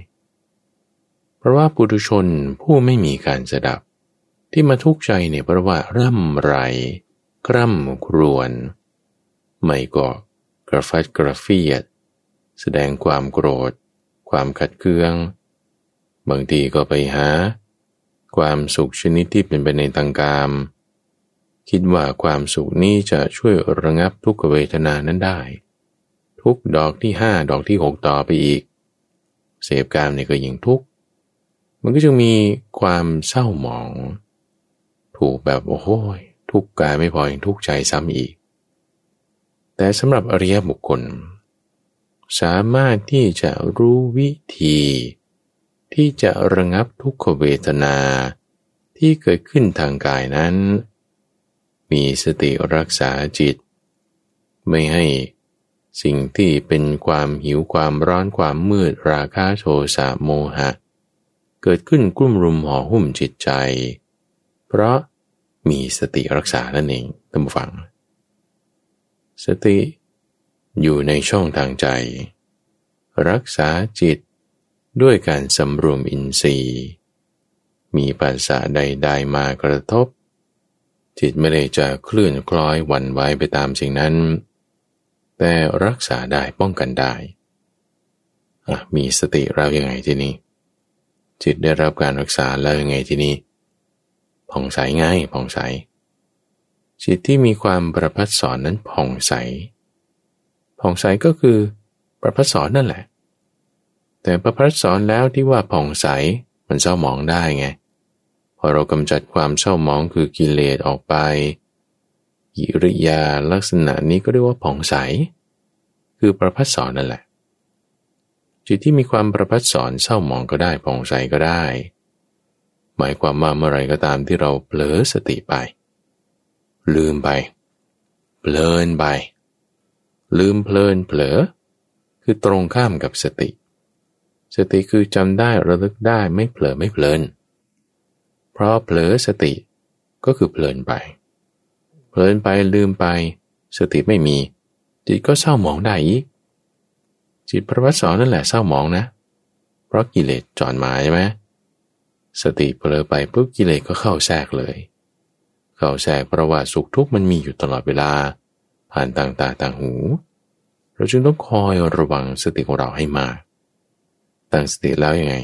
เพราะว่าปุถุชนผู้ไม่มีการสดับ ที่มาทุกข์ใจเนี่ยเพราะว่าร่ำไรกร่ำครวญไม่ก็กระฟัดกระเฟียด แสดงความโกรธ ความขัดเคือง บางทีก็ไปหา ความสุขชนิดที่เป็นไปในทางกามคิดว่าความสุขนี้จะช่วยระงับทุกขเวทนานั้นได้ ทุกดอกที่ห้าดอกที่หกต่อไปอีก เสพกามเนี่ยก็ยิ่งทุกข์มันก็จะมีความเศร้าหมอง ถูกแบบโอ้โหทุกกายไม่พอยังทุกใจซ้ำอีก แต่สำหรับอริยบุคคล สามารถที่จะรู้วิธี ที่จะระงับทุกขเวทนา ที่เกิดขึ้นทางกายนั้น มีสติรักษาจิต ไม่ให้สิ่งที่เป็นความหิวความร้อนความมืดราคะโทสะโมหะ เกิดขึ้นกลุ่มรุมห่อหุ้มจิตใจ เพราะมีสติรักษานั่นเองท่านผู้ฟัง สติ อยู่ในช่องทางใจ รักษาจิตด้วยการสำรวมอินทรีย์ มีภาษาใด ๆ มากระทบ จิตไม่ได้จะเคลื่อนคล้อยวันไหวไปตามสิ่งนั้น แต่รักษาได้ป้องกันได้มีสติเรายังไงที่นี้จิตได้รับการรักษาแล้วยังไงที่นี้ผ่องใสง่ายผ่องใส จิตที่มีความประพัดสอนนั้นผ่องใส ผ่องใสก็คือประพัดสอนนั่นแหละ แต่ประพัดสอนแล้วที่ว่าผ่องใสมันเศร้าหมองได้ไง พอเรากำจัดความเศร้าหมองคือกิเลสออกไปกิริยาลักษณะนี้ก็เรียกว่าผ่องใส คือประพัดสอนนั่นแหละ จิตที่มีความประพัดสอนเศร้าหมองก็ได้ผ่องใสก็ได้ หมายความว่าเมื่อไรก็ตามที่เราเผลอสติไป ลืมไป เพลินไป ลืมเพลินเผลอ คือตรงข้ามกับสติ สติคือจำได้ระลึกได้ไม่เผลอไม่เพลิน เพราะเผลอสติก็คือเพลินไป เพลินไปลืมไป สติไม่มี จิตก็เศร้าหมองได้อีก จิตพระวัสสนั่นแหละเศร้าหมองนะ เพราะกิเลสจอนมาใช่ไหมสติเผลอไปปุ๊บกิเลสก็เข้าแทรกเลย เข้าแทรกเพราะว่าสุขทุกข์มันมีอยู่ตลอดเวลา ผ่านต่างตาต่างหู เราจึงต้องคอยระวังสติของเราให้มากตั้งสติแล้วยังไง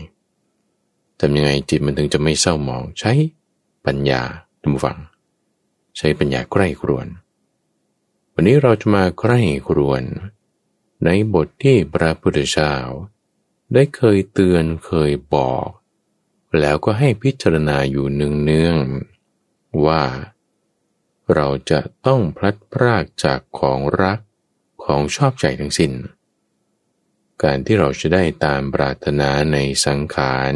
ทำยังไงจิตมันถึงจะไม่เศร้าหมองใช้ปัญญาทุกฝัง ใช้ปัญญาใกล้ครวน วันนี้เราจะมาใกล้ครวน ในบทที่พระพุทธเจ้าได้เคยเตือนเคยบอก แล้วก็ให้พิจารณาอยู่เนืองๆว่า เราจะต้องพลัดพรากจากของรักของชอบใจทั้งสิน้น การที่เราจะได้ตามปรารถนาในสังขาร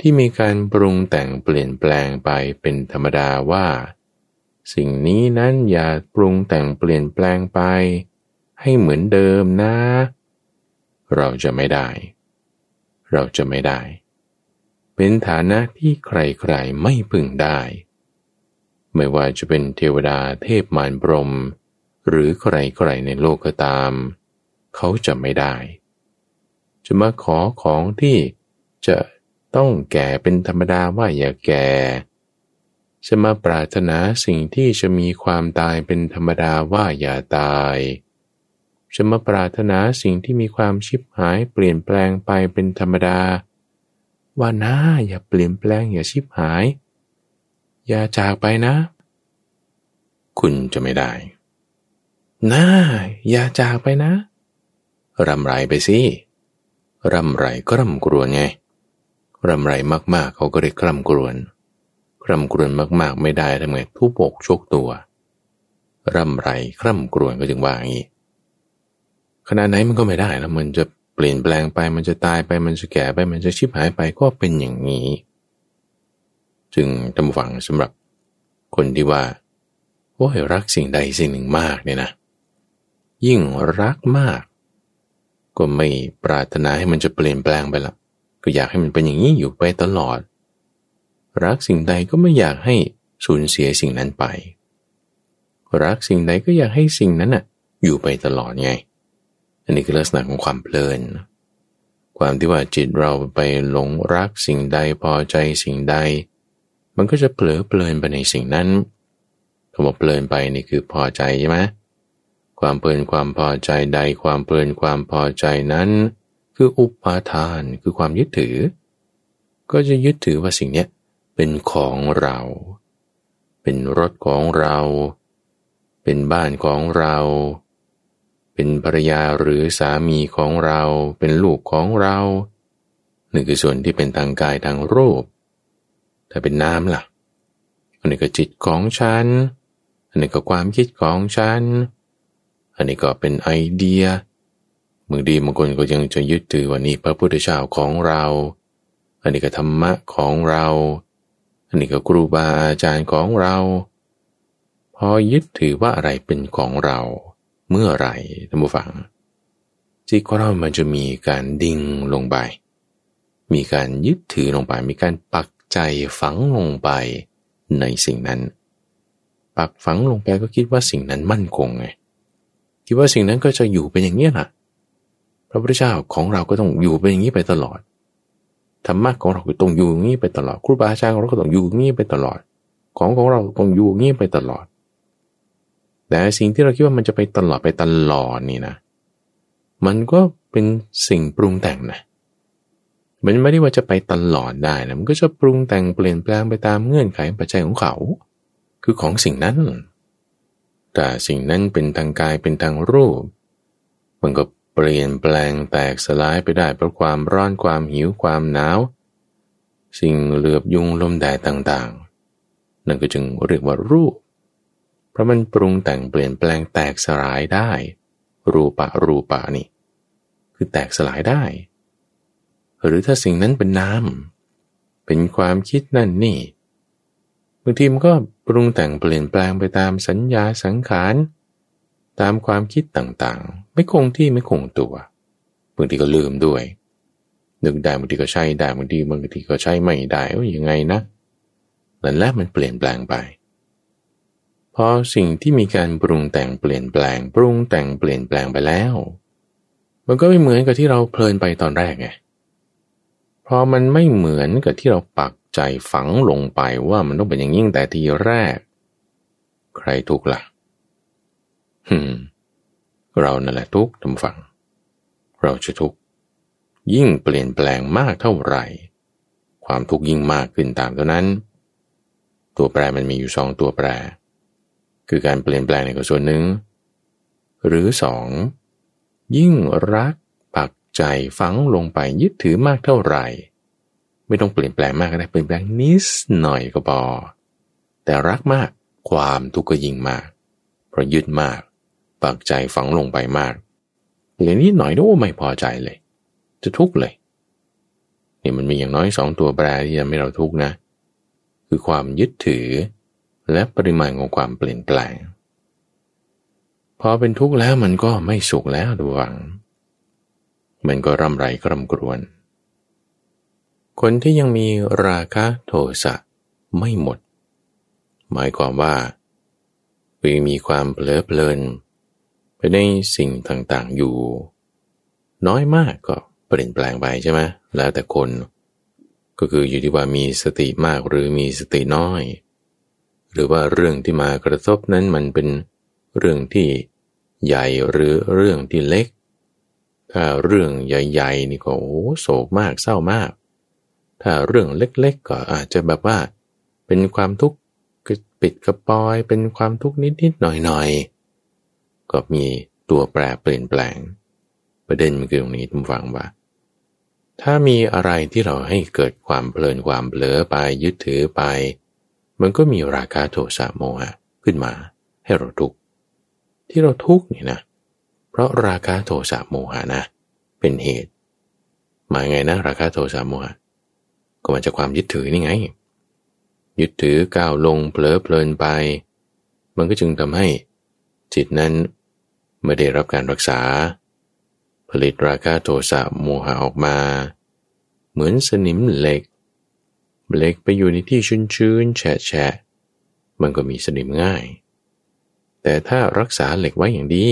ที่มีการปรุงแต่งเปลี่ยนแปลงไปเป็นธรรมดาว่า สิ่งนี้นั้นอย่าปรุงแต่งเปลี่ยนแปลงไป ให้เหมือนเดิมนะ เราจะไม่ได้ เราจะไม่ได้ เป็นฐานะที่ใครๆไม่พึงได้ ไม่ว่าจะเป็นเทวดาเทพมารบรม หรือใครๆในโลกก็ตาม เขาจะไม่ได้ จะมาขอของที่จะต้องแก่เป็นธรรมดาว่าอย่าแก่ จะมาปรารถนาสิ่งที่จะมีความตายเป็นธรรมดาว่าอย่าตาย จะมาปรารถนาสิ่งที่มีความชิบหายเปลี่ยนแปลงไปเป็นธรรมดา ว่านะอย่าเปลี่ยนแปลงอย่าชิบหาย อย่าจากไปนะ คุณจะไม่ได้นะอย่าจากไปนะ ร่ำไรไปสิ ร่ำไรก็ร่ำกรวนไง ร่ำไรมากๆเขาก็เรียกรำกรวน ร่ำกรวนมากๆไม่ได้ทำไงทุบอกชกตัว ร่ำไรคร่ำกรวนก็จึงว่าอย่างนี้ขนาดไหนมันก็ไม่ได้แล้วมันจะเปลี่ยนแปลงไปมันจะตายไปมันจะแก่ไปมันจะชิบหายไปก็เป็นอย่างนี้ จึงทำฝังสำหรับคนที่ว่า โอ้ยรักสิ่งใดสิ่งหนึ่งมากเนี่ยนะ ยิ่งรักมาก ก็ไม่ปรารถนาให้มันจะเปลี่ยนแปลงไปละก็อยากให้มันเป็นอย่างนี้อยู่ไปตลอด รักสิ่งใดก็ไม่อยากให้สูญเสียสิ่งนั้นไป รักสิ่งใดก็อยากให้สิ่งนั้นน่ะ อยู่ไปตลอดไง อันนี้คือลักษณะของความเพลิน ความที่ว่าจิตเราไปหลงรักสิ่งใดพอใจสิ่งใด มันก็จะเผลอเพลินไปในสิ่งนั้น คำว่าเพลินไปนี่คือพอใจใช่ไหมความเพลินความพอใจใด ความเพลินความพอใจนั้น คืออุปาทานคือความยึดถือ ก็จะยึดถือว่าสิ่งนี้เป็นของเรา เป็นรถของเรา เป็นบ้านของเรา เป็นภรรยาหรือสามีของเรา เป็นลูกของเราหนึ่งคือส่วนที่เป็นทางกายทางรูป ถ้าเป็นน้ำล่ะอันนี้ก็จิตของฉัน อันนี้ก็ความคิดของฉัน อันนี้ก็เป็นไอเดียมือดีบางคนก็ยังจะยึดถือว่านี่พระพุทธเจ้าของเรา อันนี้ก็ธรรมะของเรา อันนี้ก็ครูบาอาจารย์ของเรา พอยึดถือว่าอะไรเป็นของเราเมื่อไรท่านผู้ฟังจิตของเรามันจะมีการดิ่งลงไป มีการยึดถือลงไป มีการปักใจฝังลงไปในสิ่งนั้น ปักฝังลงไปก็คิดว่าสิ่งนั้นมั่นคงไงคิดว่าสิ่งนั้นก็จะอยู่เป็นอย่างนี้แหละพระพุทธเจ้าของเราก็ต้องอยู่เป็นอย่างนี้ไปตลอดธรรมะของเราต้องอยู่อย่างนี้ไปตลอดครูบาอาจารย์ของเราก็ต้องอยู่อย่างนี้ไปตลอด ของของเราต้องอยู่งี้ไปตลอด แต่สิ่งที่เราคิดว่ามันจะไปตลอดไปตลอดนี่นะ มันก็เป็นสิ่งปรุงแต่งนะมันไม่ได้ว่าจะไปตลอดได้นะมันก็จะปรุงแต่งเปลี่ยนแปลงไปตามเงื่อนไขปัจจัยของเขา คือของสิ่งนั้น แต่สิ่งนั้นเป็นทางกายเป็นทางรูป มันก็เปลี่ยนแปลงแตกสลายไปได้เพราะความร้อนความหิวความหนาว สิ่งเหลือบยุงลมแดดต่างๆ นั่นก็จึงเรียกว่ารูป เพราะมันปรุงแต่งเปลี่ยนแปลงแตกสลายได้ รูปะรูปะนี่ คือแตกสลายได้ หรือถ้าสิ่งนั้นเป็นน้ำเป็นความคิดนั่นนี่างทีมันก็ปรุงแต่งเปลี่ยนแปลงไปตามสัญญาสังขาร ตามความคิดต่างๆ ไม่คงที่ไม่คงตัวบางทีก็ลืมด้วยนึกได้บางทีก็ใช่ได้บางทีบางทีก็ใช่ไม่ได้ว่ายังไงนะนั่นแหละมันเปลี่ยนแปลงไปพอสิ่งที่มีการปรุงแต่งเปลี่ยนแปลง ปรุงแต่งเปลี่ยนแปลงไปแล้ว มันก็ไม่เหมือนกับที่เราเพลินไปตอนแรกไง พอมันไม่เหมือนกับที่เราปักใจฝังลงไปว่ามันต้องเป็นอย่างยิ่งแต่ทีแรก ใครทุกละ่ะฮึมเรานั่นแหละทุกข์ทำฝัง เราจะทุกข์ยิ่งเปลี่ยนแปลงมากเท่าไหร่ ความทุกข์ยิ่งมากขึ้นตามเท่านั้น ตัวแปรมันมีอยู่สองตัวแปร คือการเปลี่ยนแปลงในกส่วนหนึ่ง หรือสองยิ่งรัก ใจฝังลงไปยึดถือมากเท่าไหร่ ไม่ต้องเปลี่ยนแปลงมากก็ได้เปลี่ยนแปลงนิดหน่อยก็พอแต่รักมากความทุกข์ก็ยิ่งมาก เพราะยึดมากปักใจฝังลงไปมากเหลือนิดหน่อยโอ้ไม่พอใจเลย จะทุกข์เลยนี่มันมีอย่างน้อยสองตัวแปรที่จะไม่เราทุกข์นะ คือความยึดถือ และปริมาณของความเปลี่ยนแปลงพอเป็นทุกข์แล้วมันก็ไม่สุขแล้วดูวัง มันก็ร่ำไรกรำกรวน คนที่ยังมีราคะโทสะไม่หมด หมายความว่ายังมีความเพลิดเพลิน ไปในสิ่งต่างๆอยู่ น้อยมากก็เปลี่ยนแปลงไปใช่ไหมแล้วแต่คน ก็คืออยู่ที่ว่ามีสติมากหรือมีสติน้อย หรือว่าเรื่องที่มากระทบนั้นมันเป็นเรื่องที่ใหญ่หรือเรื่องที่เล็ก ถ้าเรื่องใหญ่ๆนี่ก็โอ้โศกมากเศร้ามาก ถ้าเรื่องเล็กๆ ก็อาจจะแบบว่า เป็นความทุกข์ปิดกระปอย เป็นความทุกข์นิดๆหน่อยๆ ก็มีตัวแปรเปลี่ยนแปลง ประเด็นมันคือตรงนี้ทุกฝังว่า ถ้ามีอะไรที่เราให้เกิดความเพลินความเผลอไปยึดถือไป มันก็มีราคาโทสะโมหะขึ้นมา ให้เราทุกข์ที่เราทุกข์นี่นะเราะราคาโทสะโมหะนะ เป็นเหตุหมายไงนะ ราคะโทสะโมหะ ก็มาจากความยึดถือนี่ไง ยึดถือก้าวลงเผลอเพลินไป มันก็จึงทำให้ จิตนั้นไม่ได้รับการรักษา ผลิตราคะโทสะโมหะออกมา เหมือนสนิมเหล็ก เหล็กไปอยู่ในที่ชื้นๆแฉะมันก็มีสนิมง่าย แต่ถ้ารักษาเหล็กไว้อย่างดี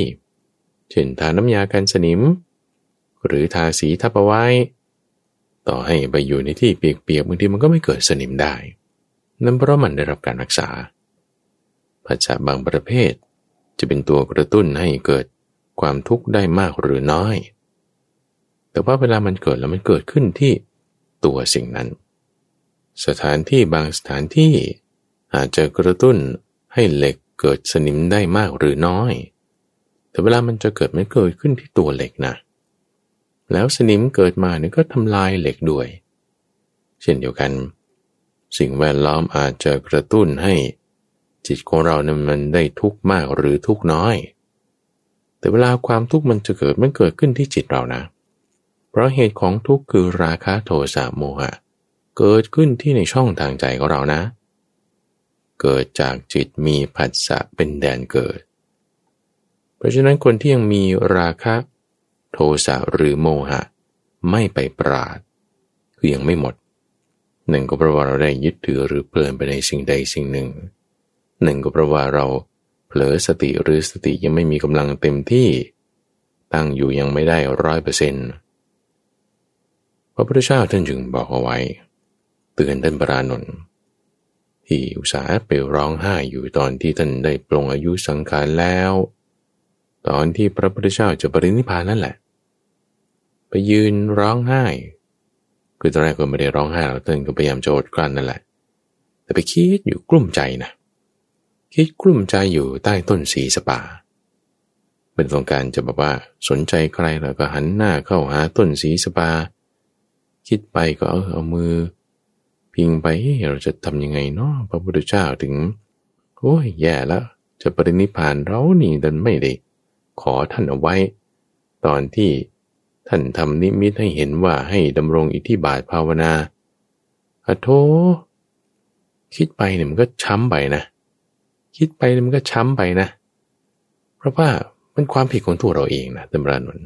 เช่นทาน้ำยากันสนิม หรือทาสีทับเอาไว้ ต่อให้ไปอยู่ในที่เปียกๆบางทีมันก็ไม่เกิดสนิมได้ นั่นเพราะมันได้รับการรักษาภาษาบางประเภท จะเป็นตัวกระตุ้นให้เกิดความทุกข์ได้มากหรือน้อย แต่ว่าเวลามันเกิดแล้วมันเกิดขึ้นที่ตัวสิ่งนั้น สถานที่บางสถานที่อาจจะกระตุ้นให้เหล็กเกิดสนิมได้มากหรือน้อย แต่เวลามันจะเกิดมันเกิดขึ้นที่ตัวเหล็กนะ แล้วสนิมเกิดมาเนี่ยก็ทำลายเหล็กด้วย เช่นเดียวกัน สิ่งแวดล้อมอาจจะกระตุ้นให้จิตของเราเนี่ยมันได้ทุกข์มากหรือทุกข์น้อย แต่เวลาความทุกข์มันจะเกิดมันเกิดขึ้นที่จิตเรานะ เพราะเหตุของทุกข์คือราคะโทสะโมหะ เกิดขึ้นที่ในช่องทางใจของเรานะ เกิดจากจิตมีผัสสะเป็นแดนเกิด เพราะฉะนั้นคนที่ยังมีราคะ โทสะหรือโมหะ ไม่ไปปราด คือยังไม่หมด หนึ่งก็เพราะว่าเราได้ยึดถือหรือเพลินไปในสิ่งใดสิ่งหนึ่ง หนึ่งก็เพราะว่าเราเผลอสติหรือสติยังไม่มีกำลังเต็มที่ ตั้งอยู่ยังไม่ได้ร้อยเปอร์เซ็นต์พระพุทธเจ้าท่านจึงบอกเอาไว้ เตือนท่านปรานนท์ที่อุตสาห์ไปร้องไห้อยู่ตอนที่ท่านได้ปลงอายุสังขารแล้ว ตอนที่พระพุทธเจ้าจะปรินิพพานนั่นแหละ ไปยืนร้องไห้ คือตอนแรกก็ไม่ได้ร้องไห้แล้วท่านก็พยายามจะอดกลั้นนั่นแหละ แต่ไปคิดอยู่กลุ้มใจนะ คิดกลุ้มใจอยู่ใต้ต้นสีสปา เป็นต้องการจะบอกว่าสนใจใครแล้วก็หันหน้าเข้าหาต้นสีสปา คิดไปก็เอาเอามือ พิงไปเราจะทำยังไงเนาะพระพุทธเจ้าถึงโอ้ยแย่แล้วจะปรินิพานเรานี่ดันไม่ได้ ขอท่านเอาไว้ ตอนที่ท่านทำนิมิตให้เห็นว่าให้ดำรงอิทธิบาทภาวนาอะโทคิดไปเนี่ยมันก็ช้ำไปนะ คิดไปเนี่ยมันก็ช้ำไปนะ เพราะว่ามันความผิดของตัวเราเองนะตำรานน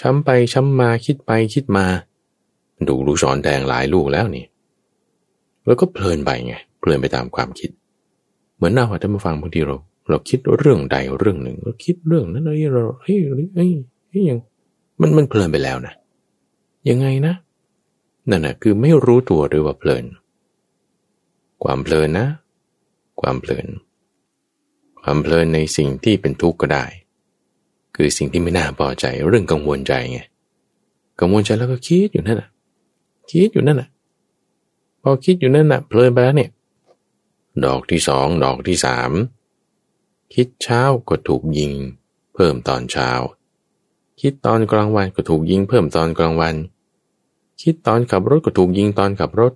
ช้ำไปช้ำมาคิดไปคิดมาดูลูกศรแดงหลายลูกแล้วนี่ แล้วก็เพลินไปไงเพลินไปตามความคิด เหมือนเราถ้ามาฟังบางทีเรา เราคิดเรื่องใดเรื่องหนึ่ง เราคิดเรื่องนั้นเราเฮ้ยเฮ้ยเฮ้ยเฮ้ยยังมันมันเพลินไปแล้วนะยังไงนะนั่นแหะคือไม่รู้ตัวหรือว่าเพลิน ความเพลินนะ ความเพลิน ความเพลินในสิ่งที่เป็นทุกข์ก็ได้ คือสิ่งที่ไม่น่าพอใจเรื่องกังวลใจไงกังวลใจแล้วก็คิดอยู่นั่นแหะคิดอยู่นั่นแหะพอคิดอยู่นั่นน่ะเพลินไปแล้วเนี่ย ดอกที่สองดอกที่สาม คิดเช้าก็ถูกยิง เพิ่มตอนเช้า คิดตอนกลางวันก็ถูกยิง เพิ่มตอนกลางวัน คิดตอนขับรถก็ถูกยิงตอนขับรถ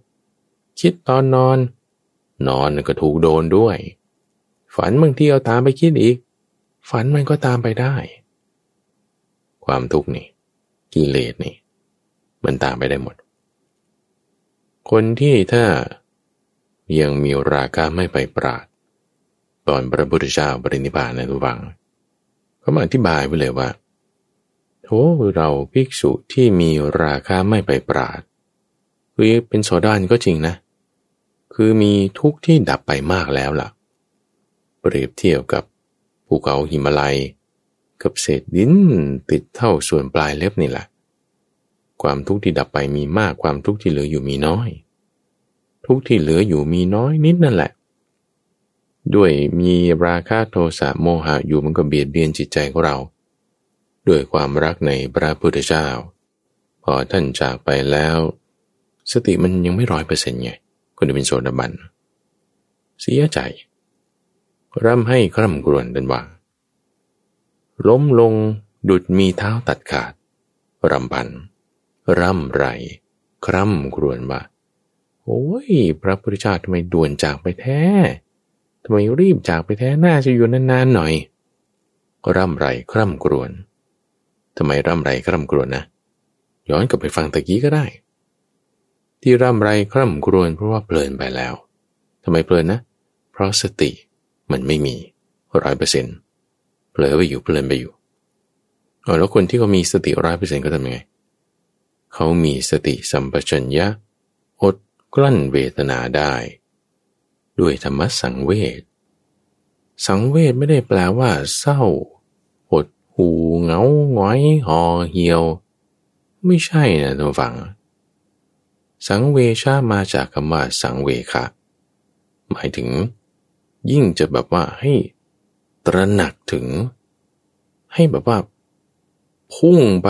คิดตอนนอน นอนก็ถูกโดนด้วย ฝันบางทีเอาตามไปคิดอีก ฝันมันก็ตามไปได้ ความทุกข์นี่กิเลสนี่ มันตามไปได้หมด คนที่ถ้ายังมีราคะไม่ไปปราด ตอนพระพุทธเจ้าปรินิพพานในทุกวังเขามาอธิบายไปเลยว่าโธเราภิกษุที่มีราคะไม่ไปปราดคือเป็นโสดานก็จริงนะ คือมีทุกข์ที่ดับไปมากแล้วล่ะ เปรียบเทียบกับภูเขาหิมาลัย กับเศษดินติดเท่าส่วนปลายเล็บนี่แหละความทุกข์ที่ดับไปมีมากความทุกข์ที่เหลืออยู่มีน้อย ทุกข์ที่เหลืออยู่มีน้อยนิดนั่นแหละ ด้วยมีราคะโทสะโมหะอยู่มันก็เบียดเบียนจิตใจของเรา ด้วยความรักในพระพุทธเจ้า พอท่านจากไปแล้ว สติมันยังไม่ร้อยเปอร์เซ็นต์ไงคนที่เป็นโสดาบันเสียใจ ร่ำให้คร่ำกรวนเป็นว่าล้มลงดุดมีเท้าตัดขาด รำพัน ร่ำไร คร่ำกรวนว่าโอ้ย พระพุทธเจ้าทำไมด่วนจากไปแท้ ทำไมรีบจากไปแท้น่าจะอยู่นานๆหน่อย ก็ร่ำไรคร่ำกรวนทำไมร่ำไรคร่ำครวญนะ ย้อนกลับไปฟังตะกี้ก็ได้ ที่ร่ำไรคร่ำครวญเพราะว่าเพลินไปแล้วทำไมเพลินนะ เพราะสติมันไม่มีร้อยเปอร์เซ็นต์เผลอไปอยู่เพลินไปอยู่แล้วคนที่เขามีสติร้อยเปอร์เซ็นต์ก็ทำยังไง เขามีสติสัมปชัญญะ อดกลั้นเวทนาได้ ด้วยธรรมสังเวช สังเวชไม่ได้แปลว่า เศร้า หดหูเงาหงอยห่อเหี่ยว ไม่ใช่นะท่านฟัง สังเวชามาจากคำว่าสังเวคะหมายถึง ยิ่งจะแบบว่าให้ตระหนักถึง ให้แบบว่า พุ่งไป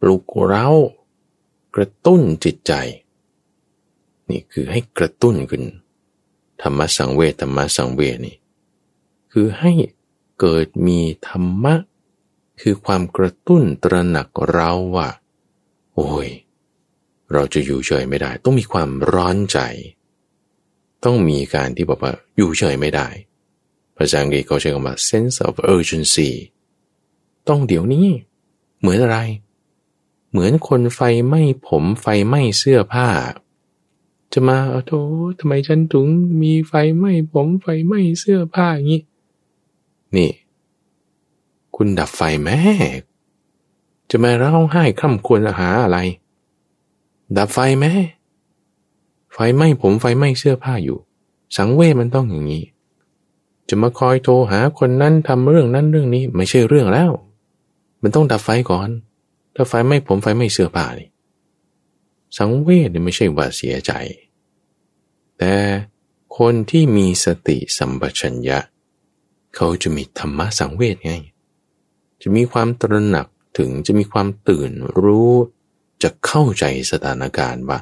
ปลุกเร้ากระตุ้นจิตใจ นี่คือให้กระตุ้นขึ้น ธรรมสังเวชธรรมสังเวนี่คือให้เกิดมีธรรมะ คือความกระตุ้นตระหนักเราว่า โอ้ย เราจะอยู่เฉยไม่ได้ ต้องมีความร้อนใจ ต้องมีการที่บอกว่าอยู่เฉยไม่ได้ ภาษาอังกฤษเขาใช้คำว่า sense of urgency ต้องเดี๋ยวนี้ เหมือนอะไร เหมือนคนไฟไหม้ผมไฟไหม้เสื้อผ้า จะมาโธ่ทำไมฉันถึงมีไฟไหม้ผมไฟไหม้เสื้อผ้าอย่างนี้ นี่ คุณดับไฟแม่จะมาร้องไห้คร่ำควรหาอะไร ดับไฟแม่ไฟไหม้ผมไฟไหม้เสื้อผ้าอยู่ สังเวชมันต้องอย่างนี้ จะมาคอยโทรหาคนนั้นทำเรื่องนั้นเรื่องนี้ ไม่ใช่เรื่องแล้ว มันต้องดับไฟก่อน ถ้าไฟไหม้ผมไฟไหม้เสื้อผ้านี่ สังเวชเนี่ยไม่ใช่ว่าเสียใจ แต่คนที่มีสติสัมปชัญญะ เขาจะมีธรรมะสังเวชไง จะมีความตระหนักถึงจะมีความตื่นรู้ จะเข้าใจสถานการณ์ว่า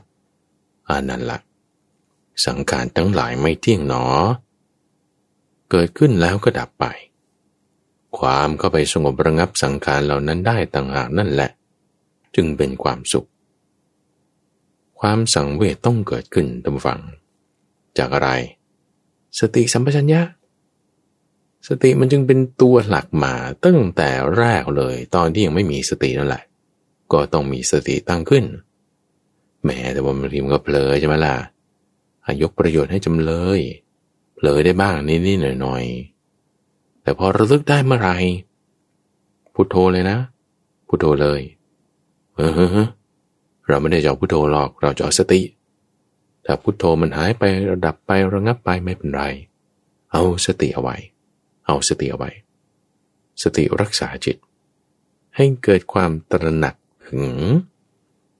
อานั่นละสังขารทั้งหลายไม่เที่ยงหนอ เกิดขึ้นแล้วก็ดับไป ความเข้าไปสงบระงับสังขารเหล่านั้นได้ต่างหากนั่นแหละ จึงเป็นความสุข ความสังเวชต้องเกิดขึ้นตามฝัง จากอะไร สติสัมปชัญญะ สติมันจึงเป็นตัวหลักมาตั้งแต่แรกเลย ตอนที่ยังไม่มีสตินั่นแหละ ก็ต้องมีสติตั้งขึ้นแหมแต่ว่าบางทีมันก็เผลอใช่ไหมล่ะยกประโยชน์ให้จำเลยเผลอได้บ้างนิดๆหน่อยๆแต่พอระลึกได้เมื่อไหร่พุโทโธเลยนะ พุโทโธเลย เออ เราไม่ได้จะพุโทโธหรอกเราจะสติ ถ้าพุโทโธมันหายไประดับไประงับไปไม่เป็นไร เอาสติเอาไว้ เอาสติเอาไว้ สติรักษาจิต ให้เกิดความตระหนักถึง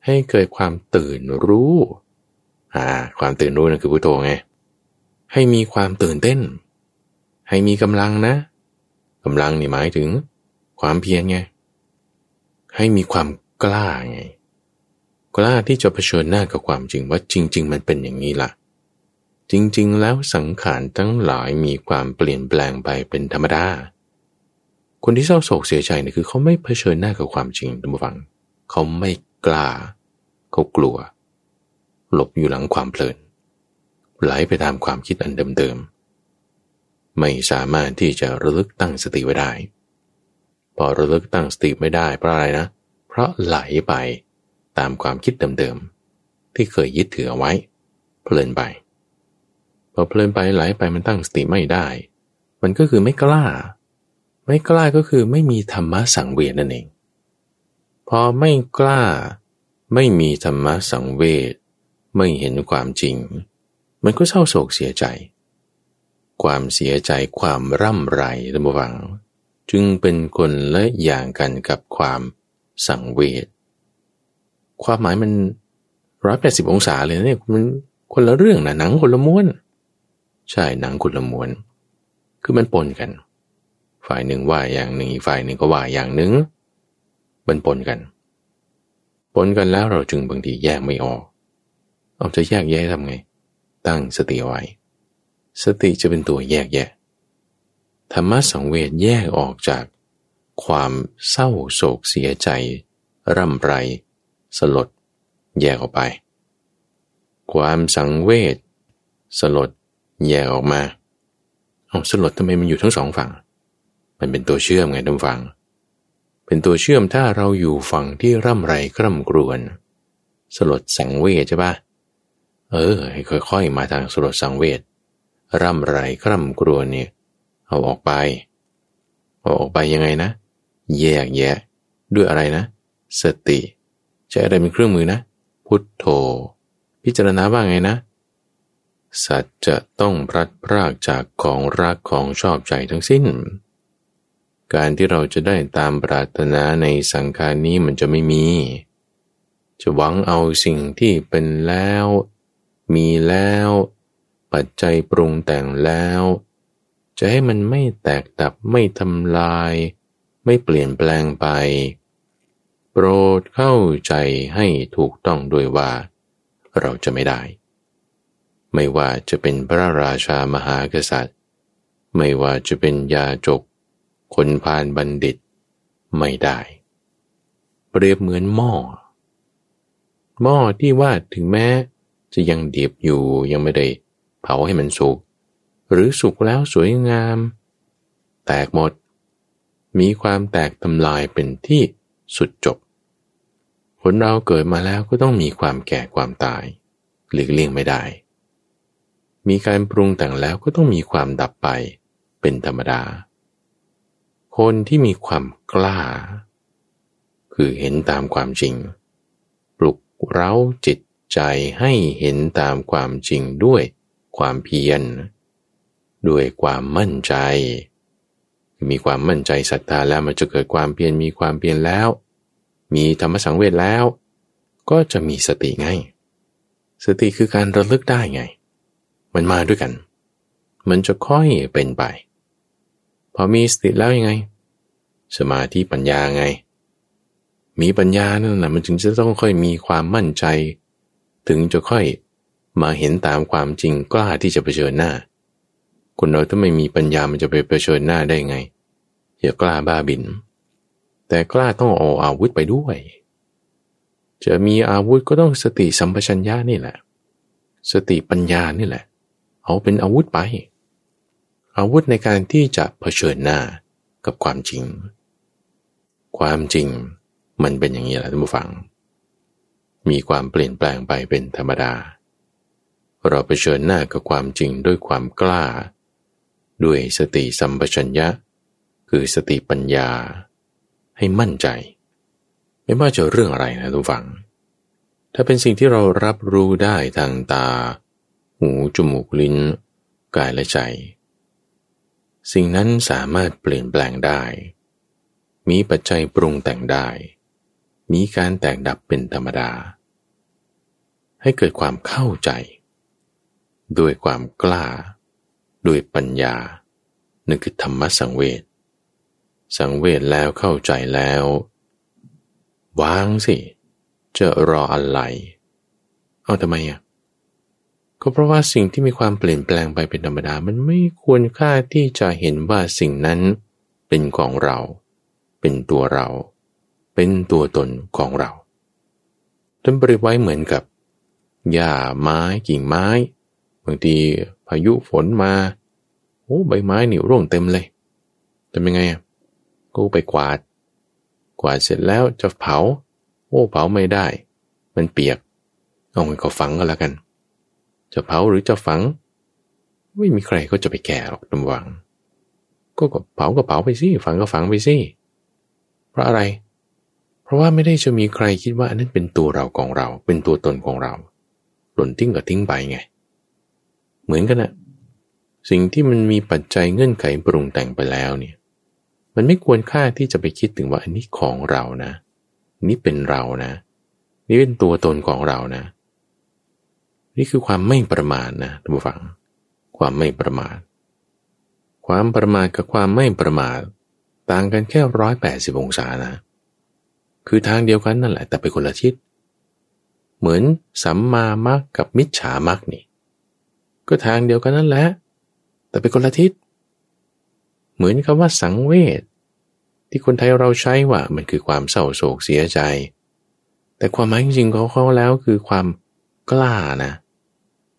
ให้เกิดความตื่นรู้อ่าความตื่นรู้นั่นคือพุทโธไงให้มีความตื่นเต้น ให้มีกำลังนะกำลังนี่หมายถึง ความเพียรไง ให้มีความกล้าไง กล้าที่จะเผชิญหน้ากับความจริงว่าจริง ๆ มันเป็นอย่างนี้ละ่ะ จริง ๆ แล้วสังขารทั้งหลายมีความเปลี่ยนแปลงไปเป็นธรรมดา คนที่เศร้าโศกเสียใจเนี่ยคือเขาไม่เผชิญหน้ากับความจริงทุกฝัง เขาไม่กล้า เขากลัว หลบอยู่หลังความเพลิน ไหลไปตามความคิดอันเดิมๆ ไม่สามารถที่จะระลึกตั้งสติไว้ได้ พอระลึกตั้งสติไม่ได้เพราะอะไรนะ เพราะไหลไป ตามความคิดเดิมๆ ที่เคยยึดถือเอาไว้ เพลินไป พอเพลินไปไหลไปมันตั้งสติไม่ได้ มันก็คือไม่กล้า ไม่กล้าก็คือไม่มีธรรมะสังเวชนั่นเอง พอไม่กล้า ไม่มีธรรมะสังเวชไม่เห็นความจริง มันก็เศร้าโศกเสียใจ ความเสียใจความร่ำไรระวัง จึงเป็นคนละอย่างกันกับความสังเวช ความหมายมันร้อยแปดสิบองศาเลยเนี่ยมันคนละเรื่องนะหนังคนละม้วน ใช่หนังคุณละม้วน คือมันปนกัน ฝ่ายหนึ่งว่าอย่างหนึ่งอีกฝ่ายหนึ่งก็ว่าอย่างหนึ่งมันปนกันปนกันแล้วเราจึงบางทีแยกไม่ออก เอาจะแยกแยะทำไง ตั้งสติไว้ สติจะเป็นตัวแยกแยะธรรมะสังเวชแยกออกจากความเศร้าโศกเสียใจ ร่ำไร สลด แยกออกไป ความสังเวชสลด แยกออกมาเอาสลดทำไมมันอยู่ทั้งสองฝั่ง มันเป็นตัวเชื่อมไงท่านฟังเป็นตัวเชื่อมถ้าเราอยู่ฝั่งที่ร่ำไรคร่ำกรวนสลดสังเวชใช่ปะเออค่อยๆ มาทางสลดสังเวชร่ำไรคร่ำกรวนเนี่ยเอาออกไป เอาออกไปยังไงนะ แยกแยะ ด้วยอะไรนะ สติ ใช้อะไรเป็นเครื่องมือนะ พุทโธ พิจารณาว่าไงนะ สัตว์จะต้องพลัดพรากจากของรักของชอบใจทั้งสิ้น การที่เราจะได้ตามปรารถนาในสังขารนี้มันจะไม่มี จะหวังเอาสิ่งที่เป็นแล้ว มีแล้ว ปัจจัยปรุงแต่งแล้ว จะให้มันไม่แตกดับไม่ทำลาย ไม่เปลี่ยนแปลงไป โปรดเข้าใจให้ถูกต้องด้วยว่า เราจะไม่ได้ ไม่ว่าจะเป็นพระราชามหากษัตริย์ ไม่ว่าจะเป็นยาจก คนพานบัณฑิต ไม่ได้ เปรียบเหมือนหม้อ หม้อที่ว่าถึงแม้จะยังเดียบอยู่ยังไม่ได้ เผาให้มันสุก หรือสุกแล้วสวยงาม แตกหมด มีความแตกทำลายเป็นที่ สุดจบ คนเราเกิดมาแล้วก็ต้องมีความแก่ความตาย หลีกเลี่ยงไม่ได้ มีการปรุงแต่งแล้วก็ต้องมีความดับไปเป็นธรรมดา คนที่มีความกล้า คือเห็นตามความจริง ปลุกเร้าจิตใจให้เห็นตามความจริงด้วยความเพียร ด้วยความมั่นใจ มีความมั่นใจศรัทธาแล้วมันจะเกิดความเพียรมีความเพียรแล้ว มีธรรมสังเวชแล้ว ก็จะมีสติไง สติคือการระลึกได้ไง มันมาด้วยกัน มันจะค่อยเป็นไป พอมีสติแล้วยังไง สมาธิปัญญาไง มีปัญญานั่นแหละมันจึงจะต้องค่อยมีความมั่นใจ ถึงจะค่อยมาเห็นตามความจริงกล้าที่จะเผชิญหน้า คนเราถ้าไม่มีปัญญามันจะไปเผชิญหน้าได้ไงอย่ากล้าบ้าบิน แต่กล้าต้องเอาอาวุธไปด้วย จะมีอาวุธก็ต้องสติสัมปชัญญะนี่แหละ สติปัญญานี่แหละ เอาเป็นอาวุธไป อาวุธในการที่จะเผชิญหน้ากับความจริง ความจริงมันเป็นอย่างนี้แหละท่านผู้ฟัง มีความเปลี่ยนแปลงไปเป็นธรรมดา เราเผชิญหน้ากับความจริงด้วยความกล้า ด้วยสติสัมปชัญญะ คือสติปัญญา ให้มั่นใจ ไม่ว่าจะเรื่องอะไรนะทุกฝัง ถ้าเป็นสิ่งที่เรารับรู้ได้ทางตา หูจมูกลิ้น กายและใจ สิ่งนั้นสามารถเปลี่ยนแปลงได้ มีปัจจัยปรุงแต่งได้ มีการแตกดับเป็นธรรมดา ให้เกิดความเข้าใจ ด้วยความกล้า ด้วยปัญญา นั่นคือธรรมสังเวช สังเวชแล้วเข้าใจแล้ว วางสิจะรออะไรเอาทำไมอะก็เพราะว่าสิ่งที่มีความเปลี่ยนแปลงไปเป็นธรรมดา มันไม่ควรค่าที่จะเห็นว่าสิ่งนั้นเป็นของเรา เป็นตัวเรา เป็นตัวตนของเราท่านบริไว้เหมือนกับหญ้าไม้กิ่งไม้ บางที พายุฝนมา โอ้ใบไม้หนิวร่วงเต็มเลยทำยังไงอะกูไปกวาด กวาดเสร็จแล้วจะเผา โอ้เผาไม่ได้ มันเปียก เอามันก็ฝังก็แล้วกัน จะเผาหรือจะฝัง ไม่มีใครก็จะไปแก่หรอกตำหวังก็ก็เผาก็เผาไปสิฝังก็ฝังไปสิเพราะอะไร เพราะว่าไม่ได้จะมีใครคิดว่าอันนั้นเป็นตัวเราของเรา เป็นตัวตนของเราหล่นทิ้งก็ทิ้งไปไง เหมือนกันนะสิ่งที่มันมีปัจจัยเงื่อนไขปรุงแต่งไปแล้วเนี่ย มันไม่ควรค่าที่จะไปคิดถึงว่าอันนี้ของเรานะ นี่เป็นเรานะ นี่เป็นตัวตนของเรานะ นี่คือความไม่ประมาทนะท่านผู้ฟัง ความไม่ประมาท ความประมาทกับความไม่ประมาทต่างกันแค่ร้อยแปดสิบองศานะ คือทางเดียวกันนั่นแหละ แต่ไปคนละทิศ เหมือนสัมมามักกับมิจฉามักนี่ ก็ทางเดียวกันนั่นแหละ แต่ไปคนละทิศ เหมือนคำว่าสังเวชที่คนไทยเราใช้ว่ามันคือความเศร้าโศกเสียใจ แต่ความหมายจริงๆของเขาแล้วคือความกล้านะ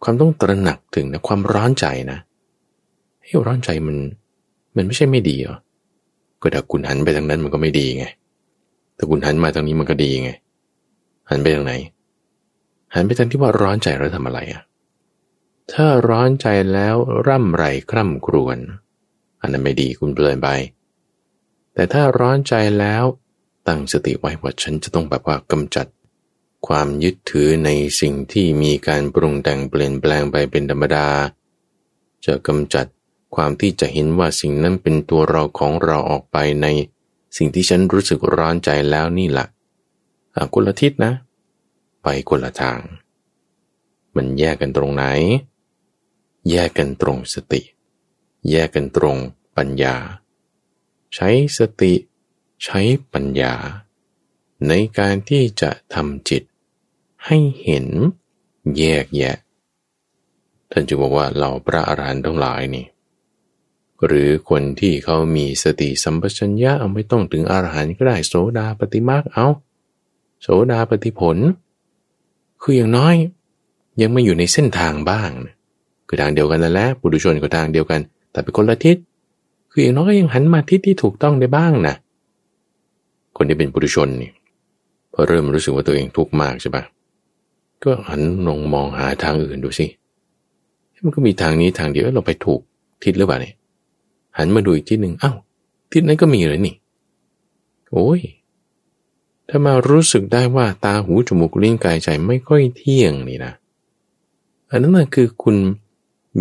ความต้องตระหนักถึงนะความร้อนใจนะให้ร้อนใจมัน มันไม่ใช่ไม่ดีหรอก็ถ้าคุณหันไปทางนั้นมันก็ไม่ดีไงแต่คุณหันมาทางนี้มันก็ดีไง หันไปทางไหน หันไปทางที่ว่าร้อนใจแล้วทำอะไรอะ ถ้าร้อนใจแล้วร่ำไรคร่ำครวญอันนั้นไม่ดีคุณเปลินไป แต่ถ้าร้อนใจแล้วตั้งสติไว้ว่าฉันจะต้องแบบว่ากำจัด ความยึดถือในสิ่งที่มีการปรุงแต่งเปลี่ยนแปลงไปเป็นธรรมดา จะกำจัดความที่จะเห็นว่าสิ่งนั้นเป็นตัวเราของเราออกไปในสิ่งที่ฉันรู้สึกร้อนใจแล้วนี่แหละคนละทิศนะ ไปคนละทาง มันแยกกันตรงไหน แยกกันตรงสติ แยกกันตรงปัญญา ใช้สติ ใช้ปัญญา ในการที่จะทำจิต ให้เห็นแยกแยะ ท่านจึงบอกว่าเราพระอรหันต์ทั้งหลายนี่ หรือคนที่เขามีสติสัมปชัญญะเอาไม่ต้องถึงอรหันต์ก็ได้โสดาปฏิมาคเอาโสดาปฏิผล คืออย่างน้อย ยังไม่อยู่ในเส้นทางบ้าง คือทางเดียวกันแล้วแหละปุถุชนก็ทางเดียวกัน แต่เป็นคนละทิศคืออย่างน้อยก็ยังหันมาทิศที่ถูกต้องได้บ้างนะคนที่เป็นปุถุชนนี่พอเริ่มรู้สึกว่าตัวเองทุกข์มากใช่ปะก็หันลงมองหาทางอื่นดูสิมันก็มีทางนี้ทางเดียวเราไปถูกทิศหรือเปล่าเนี่ยหันมาดูอีกที่หนึ่งอา้าวทิศนั้นก็มีเลยนี่ โอ้ยถ้ามารู้สึกได้ว่าตาหูจมูกลิ้นกายใจไม่ค่อยเที่ยงนี่นะอันนั้นคือคุณ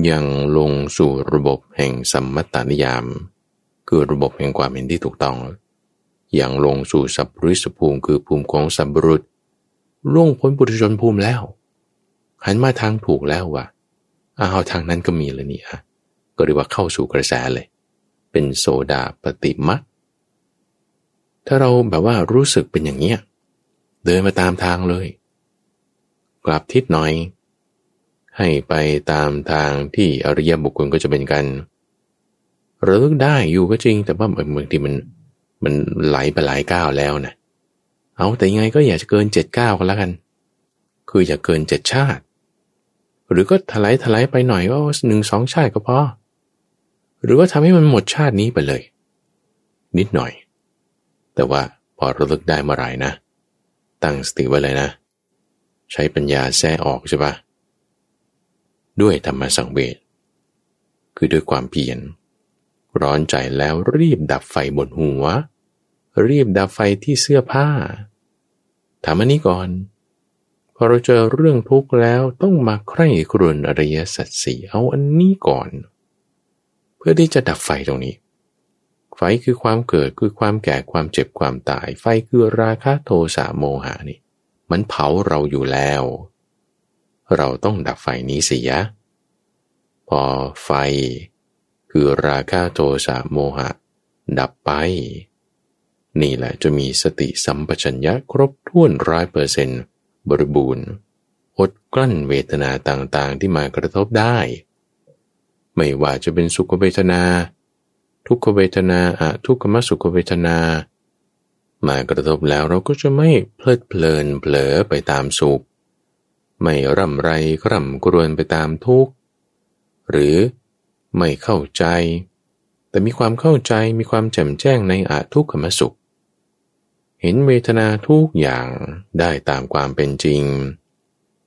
ยังลงสู่ระบบแห่งสัมมตานิยาม คือระบบแห่งความเห็นที่ถูกต้อง อย่างลงสู่สัพริสภูมิคือภูมิของสัมบรุษล่วงพ้นปุถุชนภูมิแล้วหันมาทางถูกแล้วว่ะอ้าวทางนั้นก็มีเลยนี่อะก็เรียกว่าเข้าสู่กระแสเลย เป็นโสดาปฏิมักถ้าเราแบบว่ารู้สึกเป็นอย่างเนี้ยเดินมาตามทางเลย กลับทิศหน่อย ให้ไปตามทางที่อริยบุคคลก็จะเป็นกันระลึกได้อยู่ก็จริง แต่ว่าบางทีมันมันไหลไปหลายก้าวแล้วนะเอาแต่ยังไงก็อย่าจะเกินเจ็ดก้าวกันแล้วกัน คืออย่าเกินเจ็ดชาติ หรือก็ถลายถลายไปหน่อยก็หนึ่งสองชาติก็พอหรือว่าทำให้มันหมดชาตินี้ไปเลย นิดหน่อย แต่ว่าพอระลึกได้เมื่อไหร่นะ ตั้งสติไว้เลยนะ ใช้ปัญญาแท้ออกใช่ปะ ด้วยธรรมสังเวชคือด้วยความเพียรร้อนใจแล้วรีบดับไฟบนหัว รีบดับไฟที่เสื้อผ้าถามอันนี้ก่อน พอเราเจอเรื่องทุกข์แล้วต้องมาใคร่ครวญอริยสัจสี่เอาอันนี้ก่อน เพื่อที่จะดับไฟตรงนี้ ไฟคือความเกิดคือความแก่ความเจ็บความตาย ไฟคือราคะโทสะโมหะนี่ มันเผาเราอยู่แล้ว เราต้องดับไฟนี้เสีย พอไฟ คือราคะโทสะโมหะ ดับไป นี่แหละจะมีสติสัมปชัญญะครบถ้วนร้อยเปอร์เซนต์บริบูรณ์อดกลั้นเวทนาต่างๆที่มากระทบได้ ไม่ว่าจะเป็นสุขเวทนา ทุกขเวทนาอะทุกขมสุขเวทนา มากระทบแล้วเราก็จะไม่เพลิดเพลินเผลอไปตามสุข ไม่ร่ำไรกร่ำกรวนไปตามทุกข์ หรือไม่เข้าใจ แต่มีความเข้าใจมีความแจ่มแจ้งในอาทุกขมสุข เห็นเวทนาทุกอย่างได้ตามความเป็นจริง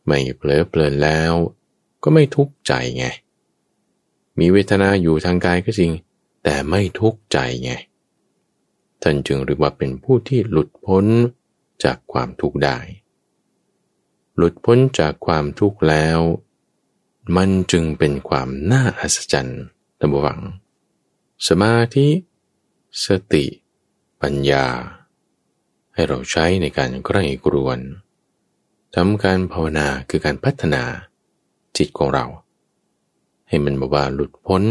ไม่เผลอเพลินแล้ว ก็ไม่ทุกข์ใจไง มีเวทนาอยู่ทางกายก็จริง แต่ไม่ทุกข์ใจไง ท่านจึงเรียกว่าเป็นผู้ที่หลุดพ้นจากความทุกข์ได้ หลุดพ้นจากความทุกข์แล้ว มันจึงเป็นความน่าอัศจรรย์ตับวัง สมาธิ สติ ปัญญา ให้เราใช้ในการใกล้กรวนทำการภาวนาคือการพัฒนาจิตของเรา ให้มันบอกว่าหลุดพ้น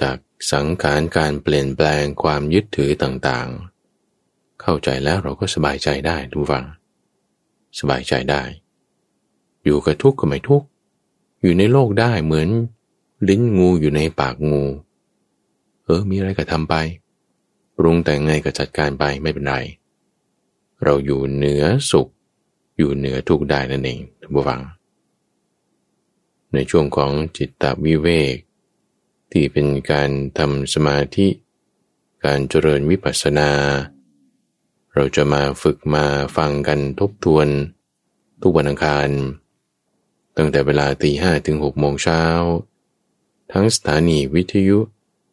จากสังขารการเปลี่ยนแปลงความยึดถือต่างๆ เข้าใจแล้วเราก็สบายใจได้ทุกฝัง สบายใจได้ อยู่กับทุกข์ก็ไม่ทุกข์อยู่ในโลกได้เหมือน ลิ้นงูอยู่ในปากงู เออ มีอะไรก็ทำไป ปรุงแต่งไงก็จัดการไปไม่เป็นไร เราอยู่เหนือสุข อยู่เหนือทุกข์ได้นั่นเองทุกฝัง ในช่วงของจิตตวิเวก ที่เป็นการทำสมาธิ การเจริญวิปัสสนา เราจะมาฝึกมาฟังกันทบทวน ทุกวันอังคาร ตั้งแต่เวลาตีห้ถึงหกโมงเช้า ทั้งสถานีวิทยุ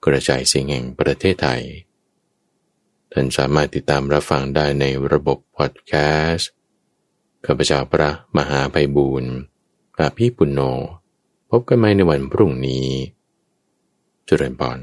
กระจายเสียงแห่งประเทศไทย ท่านสามารถติดตามรับฟังได้ในระบบพอดแคสต์ข้าพเจ้าพระมหาไพบูรณ์อาภีปุณโญพบกันใหม่ในวันพรุ่งนี้ เจริญพร